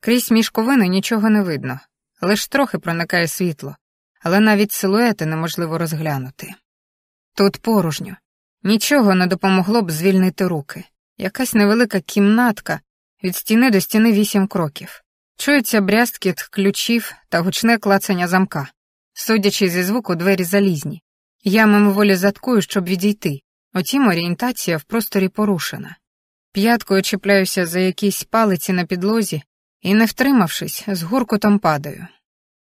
Крізь мішковини нічого не видно, лиш трохи проникає світло, але навіть силуети неможливо розглянути. Тут порожньо. Нічого не допомогло б звільнити руки. Якась невелика кімнатка від стіни до стіни вісім кроків. Чується брязкіт ключів та гучне клацання замка. Судячи зі звуку, двері залізні. Я мимоволі заткую, щоб відійти. Утім, орієнтація в просторі порушена. П'яткою чіпляюся за якісь палиці на підлозі і, не втримавшись, з гуркотом падаю.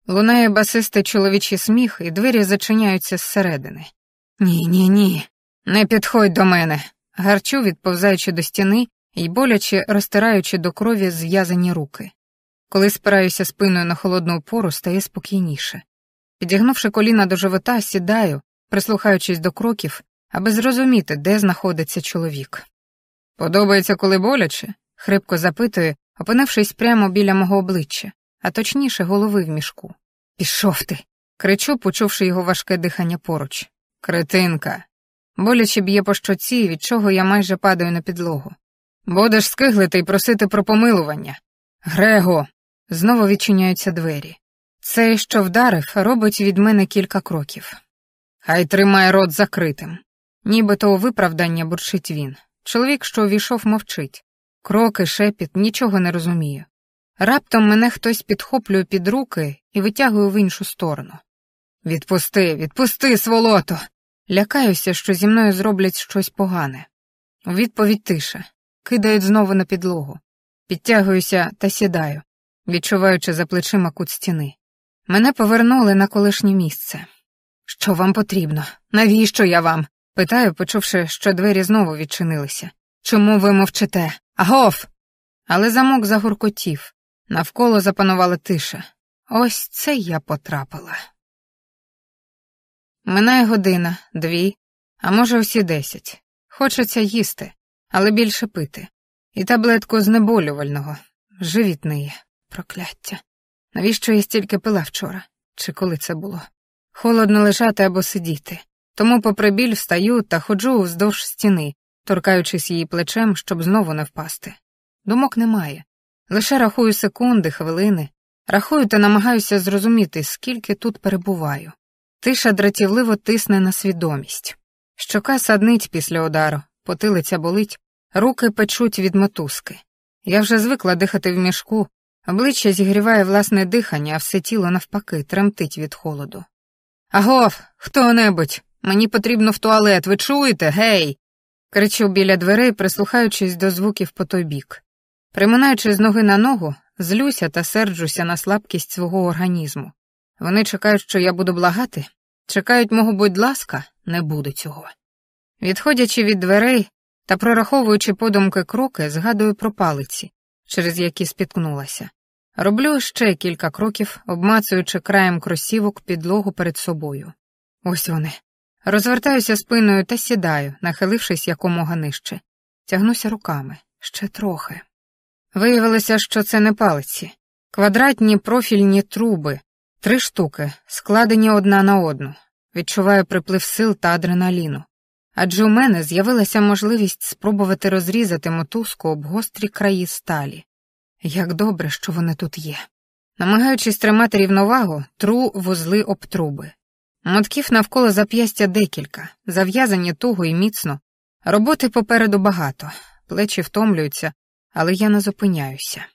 Лунає басистий чоловічий сміх, і двері зачиняються зсередини. Ні, ні, ні, не підходь до мене. Гарчу, відповзаючи до стіни і боляче розтираючи до крові зв'язані руки. Коли спираюся спиною на холодну опору, стає спокійніше. Підігнувши коліна до живота, сідаю, прислухаючись до кроків, аби зрозуміти, де знаходиться чоловік. Подобається, коли боляче? хрипко запитує, опинившись прямо біля мого обличчя, а точніше голови в мішку. Пішов ти. кричу, почувши його важке дихання поруч. Кретинка. Боляче б'є по щоці, від чого я майже падаю на підлогу. Будеш скиглити і просити про помилування. Грего. Знову відчиняються двері. Цей, що вдарив, робить від мене кілька кроків. Хай тримає рот закритим. Нібито у виправдання бурчить він. Чоловік, що увійшов, мовчить. Кроки, шепіт, нічого не розумію. Раптом мене хтось підхоплює під руки і витягує в іншу сторону. Відпусти, відпусти, сволото. Лякаюся, що зі мною зроблять щось погане. У відповідь тиша. Кидають знову на підлогу. Підтягуюся та сідаю, відчуваючи за плечима кут стіни. Мене повернули на колишнє місце. Що вам потрібно? Навіщо я вам? питаю, почувши, що двері знову відчинилися. Чому ви мовчите? Агов! Але замок загуркотів. Навколо запанувала тиша. Ось це я потрапила. Минає година, дві, а може, усі десять. Хочеться їсти, але більше пити. І таблетку знеболювального. Живіт ниє. Прокляття. Навіщо я стільки пила вчора? Чи коли це було? Холодно лежати або сидіти. Тому, попри біль, встаю та ходжу вздовж стіни, торкаючись її плечем, щоб знову не впасти. Думок немає. Лише рахую секунди, хвилини, рахую та намагаюся зрозуміти, скільки тут перебуваю. Тиша дратівливо тисне на свідомість. Щока саднить після удару, потилиця болить, руки печуть від мотузки. Я вже звикла дихати в мішку, обличчя зігріває власне дихання, а все тіло навпаки тремтить від холоду. Агов, хто небудь, мені потрібно в туалет, ви чуєте, гей? кричу біля дверей, прислухаючись до звуків по той бік. Приминаючи з ноги на ногу, злюся та серджуся на слабкість свого організму. Вони чекають, що я буду благати, чекають мого будь ласка, не буду цього. Відходячи від дверей та прораховуючи подумки кроки, згадую про палиці, через які спіткнулася. Роблю ще кілька кроків, обмацуючи краєм кросівок підлогу перед собою. Ось вони. Розвертаюся спиною та сідаю, нахилившись якомога нижче. Тягнуся руками ще трохи. Виявилося, що це не палиці, квадратні профільні труби, Три штуки, складені одна на одну. Відчуваю приплив сил та адреналіну. Адже у мене з'явилася можливість спробувати розрізати мотузку об гострі краї сталі. Як добре, що вони тут є. Намагаючись тримати рівновагу, тру вузли об труби. Мотків навколо зап'ястя декілька, зав'язані туго і міцно. Роботи попереду багато, плечі втомлюються, але я не зупиняюся.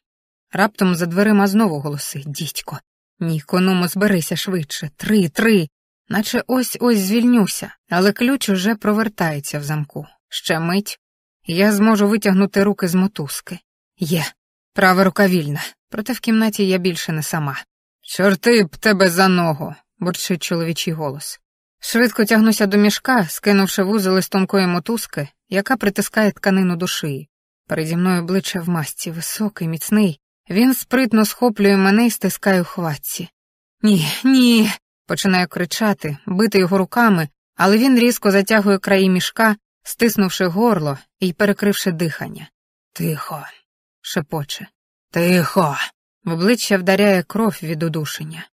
Раптом за дверима знову голоси Дідько. Ні, коному зберися швидше. Три, три. Наче ось ось звільнюся, але ключ уже провертається в замку. Ще мить. Я зможу витягнути руки з мотузки. Є. Права рука вільна, проте в кімнаті я більше не сама. Чорти б тебе за ногу, бурчить чоловічий голос. Швидко тягнуся до мішка, скинувши вузол з тонкої мотузки, яка притискає тканину до шиї. Переді мною обличчя в масці, високий, міцний. Він спритно схоплює мене і стискає у хватці. Ні, ні. починаю кричати, бити його руками, але він різко затягує краї мішка, стиснувши горло і перекривши дихання. Тихо, шепоче. Тихо. В обличчя вдаряє кров від удушення.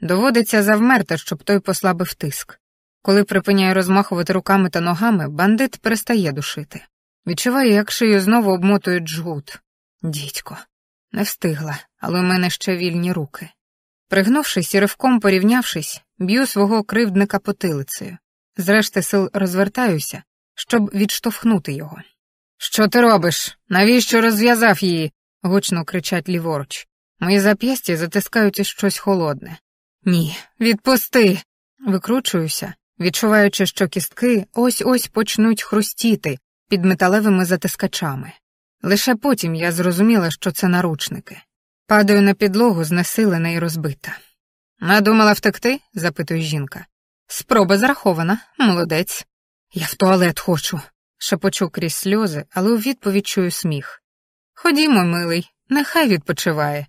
Доводиться завмерти, щоб той послабив тиск. Коли припиняю розмахувати руками та ногами, бандит перестає душити. Відчуваю, як шию знову обмотують джгут. Дідько, не встигла, але у мене ще вільні руки. Пригнувшись і ривком порівнявшись, б'ю свого кривдника потилицею. Зрешти сил розвертаюся, щоб відштовхнути його. Що ти робиш? Навіщо розв'язав її? гучно кричать ліворуч. Мої зап'ястя затискають у щось холодне. Ні, відпусти. Викручуюся, відчуваючи, що кістки ось ось почнуть хрустіти під металевими затискачами. Лише потім я зрозуміла, що це наручники. Падаю на підлогу, знесилена і розбита. Надумала втекти? запитує жінка. Спроба зарахована, молодець. Я в туалет хочу, шепочу крізь сльози, але у відповідь чую сміх. Ходімо, милий, нехай відпочиває.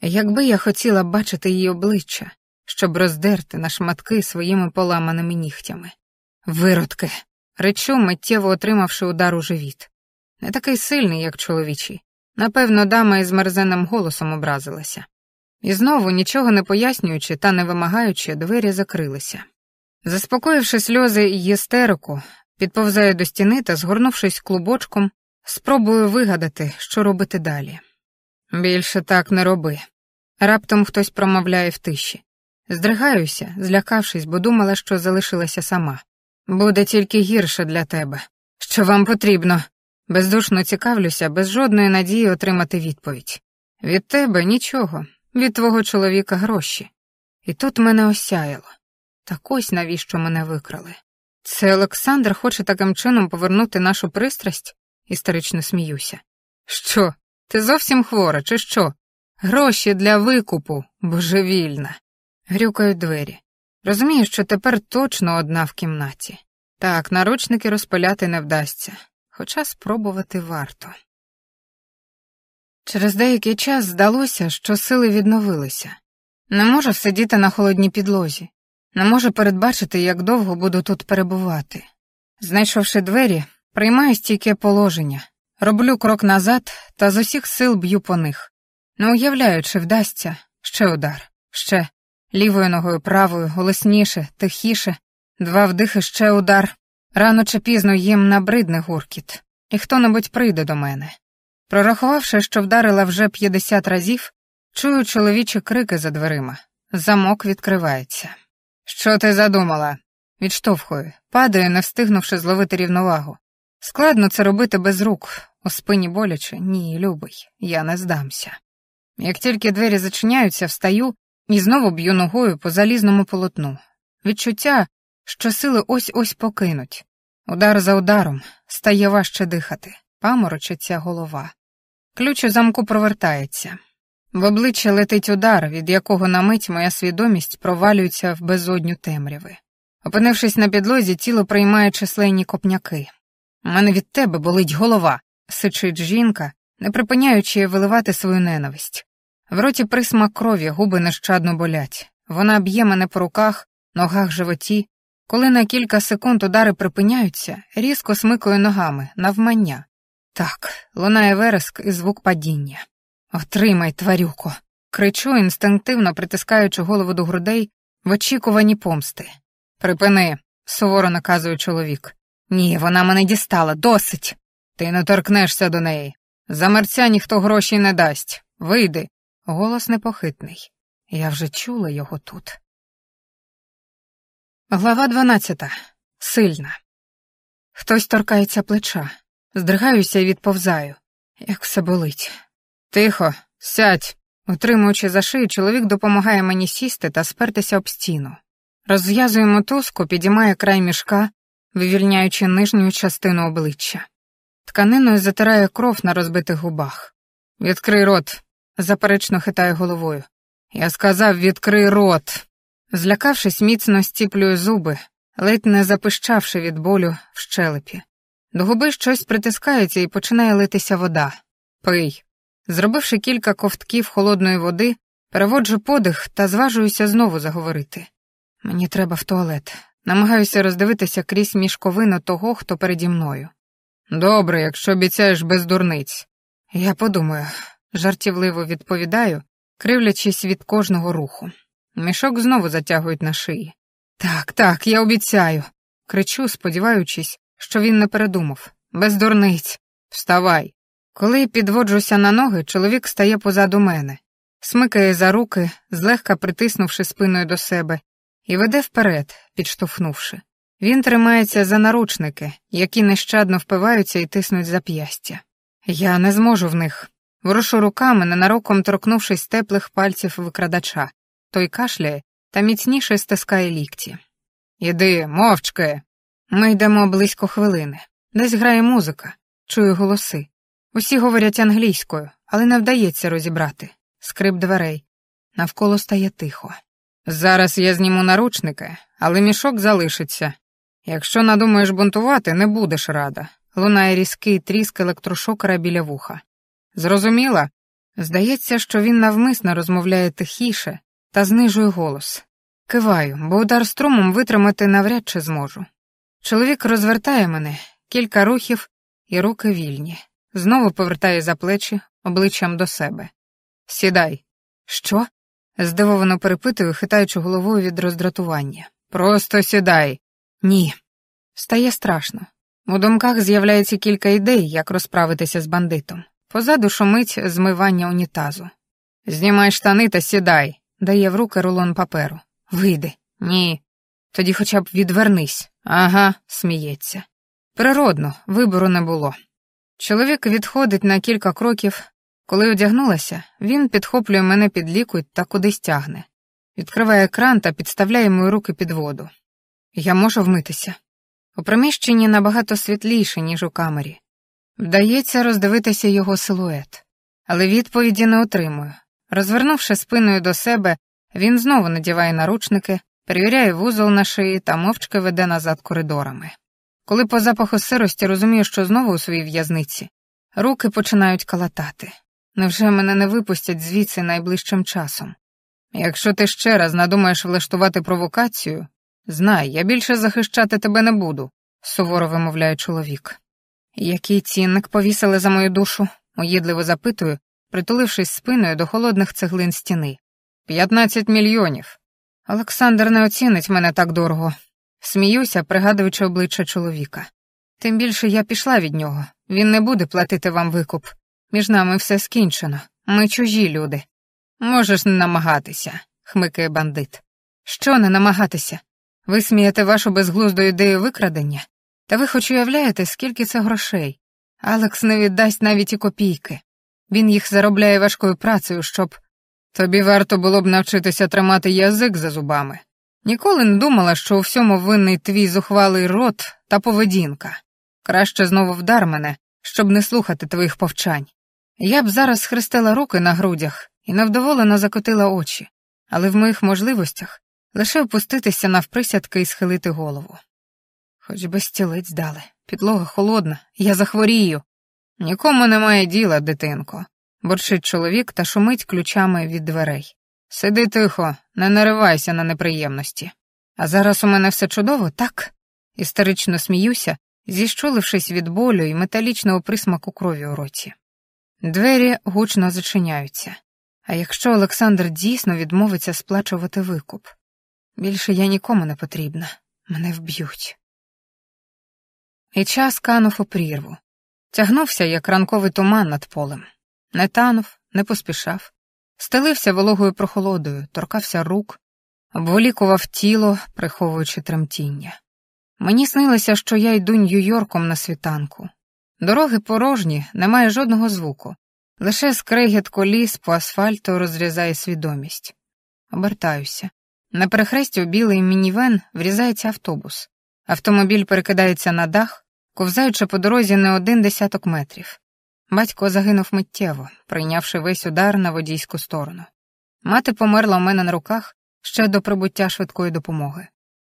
Якби я хотіла бачити її обличчя, щоб роздерти на шматки своїми поламаними нігтями. Виродки, речу, миттєво отримавши удар у живіт. Не такий сильний, як чоловічий. Напевно, дама із мерзенним голосом образилася. І знову, нічого не пояснюючи та не вимагаючи, двері закрилися. Заспокоївши сльози і істерику, підповзаю до стіни та, згорнувшись клубочком, спробую вигадати, що робити далі. Більше так не роби. Раптом хтось промовляє в тиші. Здригаюся, злякавшись, бо думала, що залишилася сама. Буде тільки гірше для тебе. Що вам потрібно? Бездушно цікавлюся, без жодної надії отримати відповідь. Від тебе нічого, від твого чоловіка гроші. І тут мене осяяло. Так ось навіщо мене викрали. Це Олександр хоче таким чином повернути нашу пристрасть, історично сміюся. Що, ти зовсім хвора, чи що? Гроші для викупу, божевільна. Грюкають двері. Розумію, що тепер точно одна в кімнаті. Так, наручники розпиляти не вдасться, хоча спробувати варто. Через деякий час здалося, що сили відновилися. Не можу сидіти на холодній підлозі, не можу передбачити, як довго буду тут перебувати. Знайшовши двері, приймаю стійке положення, роблю крок назад та з усіх сил б'ю по них. Не уявляю, чи вдасться ще удар, ще лівою ногою правою, голосніше, тихіше, два вдихи ще удар. Рано чи пізно їм набридне гуркіт, і хто небудь прийде до мене. Прорахувавши, що вдарила вже 50 разів, чую чоловічі крики за дверима. Замок відкривається. Що ти задумала? Відштовхую, падаю, не встигнувши зловити рівновагу. Складно це робити без рук, у спині боляче, ні, любий, я не здамся. Як тільки двері зачиняються, встаю і знову б'ю ногою по залізному полотну. Відчуття, що сили ось ось покинуть. Удар за ударом стає важче дихати, паморочиться голова. Ключ у замку провертається. В обличчя летить удар, від якого на мить моя свідомість провалюється в безодню темряви. Опинившись на підлозі, тіло приймає численні копняки. У мене від тебе болить голова, сичить жінка, не припиняючи виливати свою ненависть. В роті присмак крові, губи нещадно болять. Вона б'є мене по руках, ногах, животі. Коли на кілька секунд удари припиняються, різко смикаю ногами, навмання. Так, лунає вереск і звук падіння. Отримай, тварюко, кричу, інстинктивно притискаючи голову до грудей в очікуванні помсти. Припини, суворо наказує чоловік. Ні, вона мене дістала, досить. Ти не торкнешся до неї. За мерця ніхто грошей не дасть. Вийди. Голос непохитний. Я вже чула його тут. Глава дванадцята. Сильна. Хтось торкається плеча. Здригаюся і відповзаю. Як все болить. Тихо, сядь. Утримуючи за шию, чоловік допомагає мені сісти та спертися об стіну. Розв'язує мотузку, підіймає край мішка, вивільняючи нижню частину обличчя. Тканиною затирає кров на розбитих губах. Відкрий рот, заперечно хитає головою. Я сказав, відкрий рот. Злякавшись, міцно стіплює зуби, ледь не запищавши від болю в щелепі. До губи щось притискається і починає литися вода. Пий. Зробивши кілька ковтків холодної води, переводжу подих та зважуюся знову заговорити. Мені треба в туалет. Намагаюся роздивитися крізь мішковину того, хто переді мною. Добре, якщо обіцяєш без дурниць. Я подумаю, жартівливо відповідаю, кривлячись від кожного руху. Мішок знову затягують на шиї. Так, так, я обіцяю. Кричу, сподіваючись, що він не передумав. Без дурниць. Вставай. Коли підводжуся на ноги, чоловік стає позаду мене, смикає за руки, злегка притиснувши спиною до себе, і веде вперед, підштовхнувши. Він тримається за наручники, які нещадно впиваються і тиснуть зап'ястя. Я не зможу в них. Ворушу руками, ненароком торкнувшись теплих пальців викрадача. Той кашляє та міцніше стискає лікті. Іди, мовчки. Ми йдемо близько хвилини. Десь грає музика, чую голоси. Усі говорять англійською, але не вдається розібрати. Скрип дверей. Навколо стає тихо. Зараз я зніму наручники, але мішок залишиться. Якщо надумаєш бунтувати, не будеш рада. Лунає різкий тріск електрошокера біля вуха. Зрозуміла? Здається, що він навмисно розмовляє тихіше та знижує голос. Киваю, бо удар струмом витримати навряд чи зможу. Чоловік розвертає мене, кілька рухів і руки вільні. Знову повертає за плечі обличчям до себе. Сідай. Що? здивовано перепитую, хитаючи головою від роздратування. Просто сідай. Ні. Стає страшно. У думках з'являється кілька ідей, як розправитися з бандитом. Позаду шумить змивання унітазу. Знімай штани та сідай, дає в руки рулон паперу. Вийди. Ні. Тоді хоча б відвернись. Ага, сміється. Природно, вибору не було. Чоловік відходить на кілька кроків. Коли одягнулася, він підхоплює мене під лікуть та кудись тягне. Відкриває кран та підставляє мої руки під воду. Я можу вмитися. У приміщенні набагато світліше, ніж у камері. Вдається роздивитися його силует, але відповіді не отримую. Розвернувши спиною до себе, він знову надіває наручники, перевіряє вузол на шиї та мовчки веде назад коридорами. Коли по запаху сирості розумію, що знову у своїй в'язниці, руки починають калатати. Невже мене не випустять звідси найближчим часом? Якщо ти ще раз надумаєш влаштувати провокацію, знай, я більше захищати тебе не буду, суворо вимовляє чоловік. Який цінник повісили за мою душу? уїдливо запитую, притулившись спиною до холодних цеглин стіни. П'ятнадцять мільйонів. Олександр не оцінить мене так дорого. Сміюся, пригадуючи обличчя чоловіка. Тим більше я пішла від нього. Він не буде платити вам викуп. Між нами все скінчено. Ми чужі люди. Можеш не намагатися, хмикає бандит. Що не намагатися? Ви смієте вашу безглузду ідею викрадення? Та ви хоч уявляєте, скільки це грошей. Алекс не віддасть навіть і копійки. Він їх заробляє важкою працею, щоб. Тобі варто було б навчитися тримати язик за зубами. Ніколи не думала, що у всьому винний твій зухвалий рот та поведінка. Краще знову вдар мене, щоб не слухати твоїх повчань. Я б зараз схрестила руки на грудях і невдоволено закотила очі, але в моїх можливостях лише опуститися навприсядки і схилити голову. Хоч би стілець дали, підлога холодна, я захворію. Нікому немає діла, дитинко, борчить чоловік та шумить ключами від дверей. Сиди тихо, не наривайся на неприємності. А зараз у мене все чудово, так? Істерично сміюся, зіщулившись від болю і металічного присмаку крові у роті. Двері гучно зачиняються. А якщо Олександр дійсно відмовиться сплачувати викуп, більше я нікому не потрібна, мене вб'ють. І час канув у прірву. Тягнувся, як ранковий туман над полем. Не танув, не поспішав, стелився вологою прохолодою, торкався рук, обволікував тіло, приховуючи тремтіння. Мені снилося, що я йду Нью-Йорком на світанку. Дороги порожні, немає жодного звуку, лише скрегіт коліс по асфальту розрізає свідомість. Обертаюся. На перехресті у білий мінівен врізається автобус. Автомобіль перекидається на дах, ковзаючи по дорозі не один десяток метрів. Батько загинув миттєво, прийнявши весь удар на водійську сторону. Мати померла у мене на руках ще до прибуття швидкої допомоги.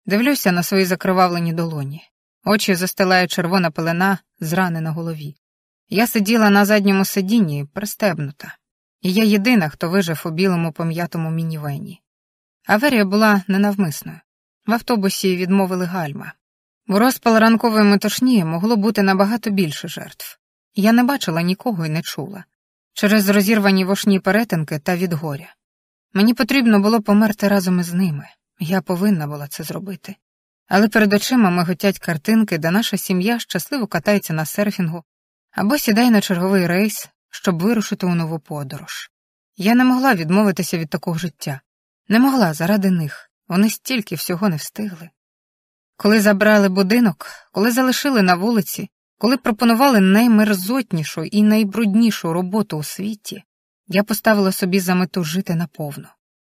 Дивлюся на свої закривавлені долоні. Очі застилає червона пелена з рани на голові. Я сиділа на задньому сидінні, пристебнута, і я єдина, хто вижив у білому пом'ятому мінівені. Аверія була ненавмисною. В автобусі відмовили гальма. У розпал ранкової метушні могло бути набагато більше жертв. Я не бачила нікого і не чула через розірвані вошні перетинки та від горя. Мені потрібно було померти разом із ними. Я повинна була це зробити. Але перед очима миготять картинки, де наша сім'я щасливо катається на серфінгу або сідає на черговий рейс, щоб вирушити у нову подорож. Я не могла відмовитися від такого життя, не могла заради них, вони стільки всього не встигли. Коли забрали будинок, коли залишили на вулиці, коли пропонували наймерзотнішу і найбруднішу роботу у світі, я поставила собі за мету жити наповну,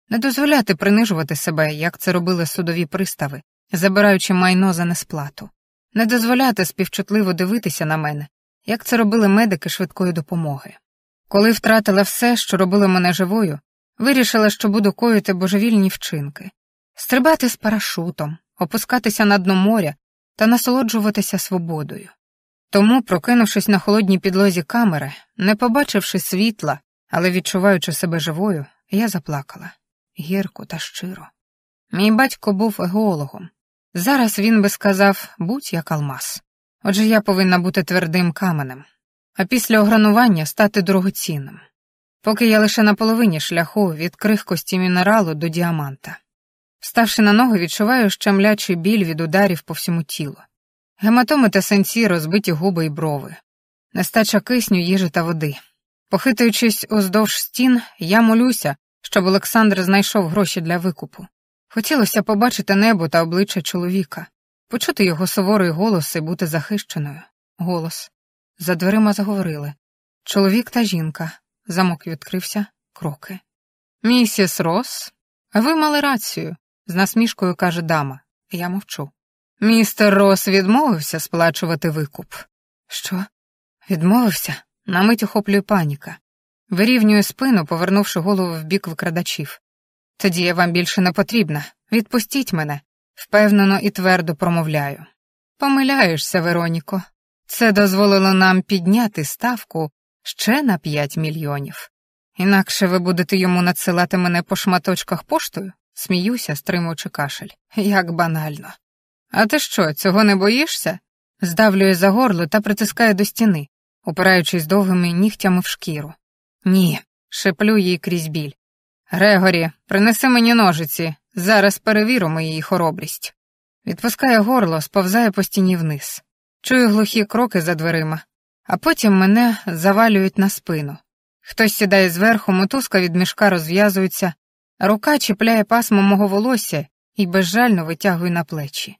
не дозволяти принижувати себе, як це робили судові пристави, забираючи майно за несплату, не дозволяти співчутливо дивитися на мене, як це робили медики швидкої допомоги. Коли втратила все, що робило мене живою, вирішила, що буду коїти божевільні вчинки, стрибати з парашутом, опускатися на дно моря та насолоджуватися свободою. Тому, прокинувшись на холодній підлозі камери, не побачивши світла, але відчуваючи себе живою, я заплакала гірко та щиро. Мій батько був геологом. Зараз він би сказав будь як алмаз. Отже, я повинна бути твердим каменем, а після огранування стати дорогоцінним. Поки я лише на половині шляху від крихкості мінералу до діаманта. Вставши на ноги, відчуваю щемлячий біль від ударів по всьому тілу. Гематоми та сенці, розбиті губи й брови, нестача кисню, їжі та води. Похитуючись уздовж стін, я молюся, щоб Олександр знайшов гроші для викупу. Хотілося побачити небо та обличчя чоловіка, почути його суворий голос і бути захищеною. Голос. За дверима заговорили. Чоловік та жінка. Замок відкрився, кроки. Місіс Рос, ви мали рацію, з насмішкою каже дама. Я мовчу. Містер Рос відмовився сплачувати викуп. Що? Відмовився? На мить охоплює паніка. Вирівнює спину, повернувши голову в бік викрадачів. Тоді я вам більше не потрібна. Відпустіть мене, впевнено і твердо промовляю. Помиляєшся, Вероніко. Це дозволило нам підняти ставку ще на п'ять мільйонів. Інакше ви будете йому надсилати мене по шматочках поштою? Сміюся, стримуючи кашель. Як банально. А ти що, цього не боїшся? Здавлює за горло та притискає до стіни, упираючись довгими нігтями в шкіру. Ні, шеплю їй крізь біль. Грегорі, принеси мені ножиці, зараз перевіримо її хоробрість. Відпускає горло, сповзає по стіні вниз. Чую глухі кроки за дверима, а потім мене завалюють на спину. Хтось сідає зверху, мотузка від мішка розв'язується, рука чіпляє пасмо мого волосся і безжально витягує на плечі.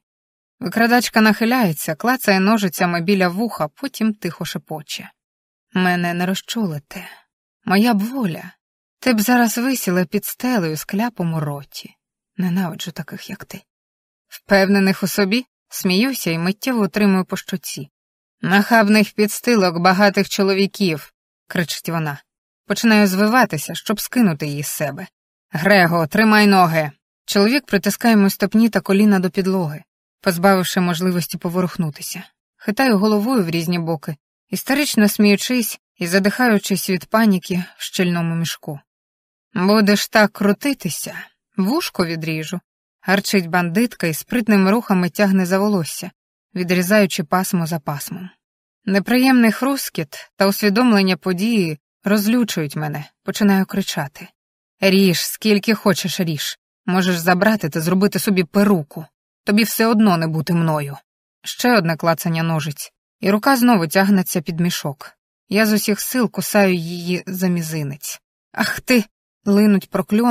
Викрадачка нахиляється, клацає ножицями біля вуха, потім тихо шепоче. Мене не розчулите. Моя б воля. Ти б зараз висіла під стелею з кляпом у роті. Ненавиджу таких, як ти. Впевнених у собі, сміюся і миттєво утримую по щоці. Нахабних підстилок багатих чоловіків, кричить вона. Починаю звиватися, щоб скинути її з себе. Грего, тримай ноги. Чоловік притискає мої стопні та коліна до підлоги, позбавивши можливості поворухнутися. Хитаю головою в різні боки, історично сміючись і задихаючись від паніки в щільному мішку. Будеш так крутитися, вушко відріжу, гарчить бандитка і спритними рухами тягне за волосся, відрізаючи пасмо за пасмом. Неприємний хрускіт та усвідомлення події розлючують мене, починаю кричати. Ріж, скільки хочеш ріж. Можеш забрати та зробити собі перуку. Тобі все одно не бути мною. Ще одне клацання ножиць, і рука знову тягнеться під мішок. Я з усіх сил кусаю її за мізинець. Ах ти! линуть прокльони,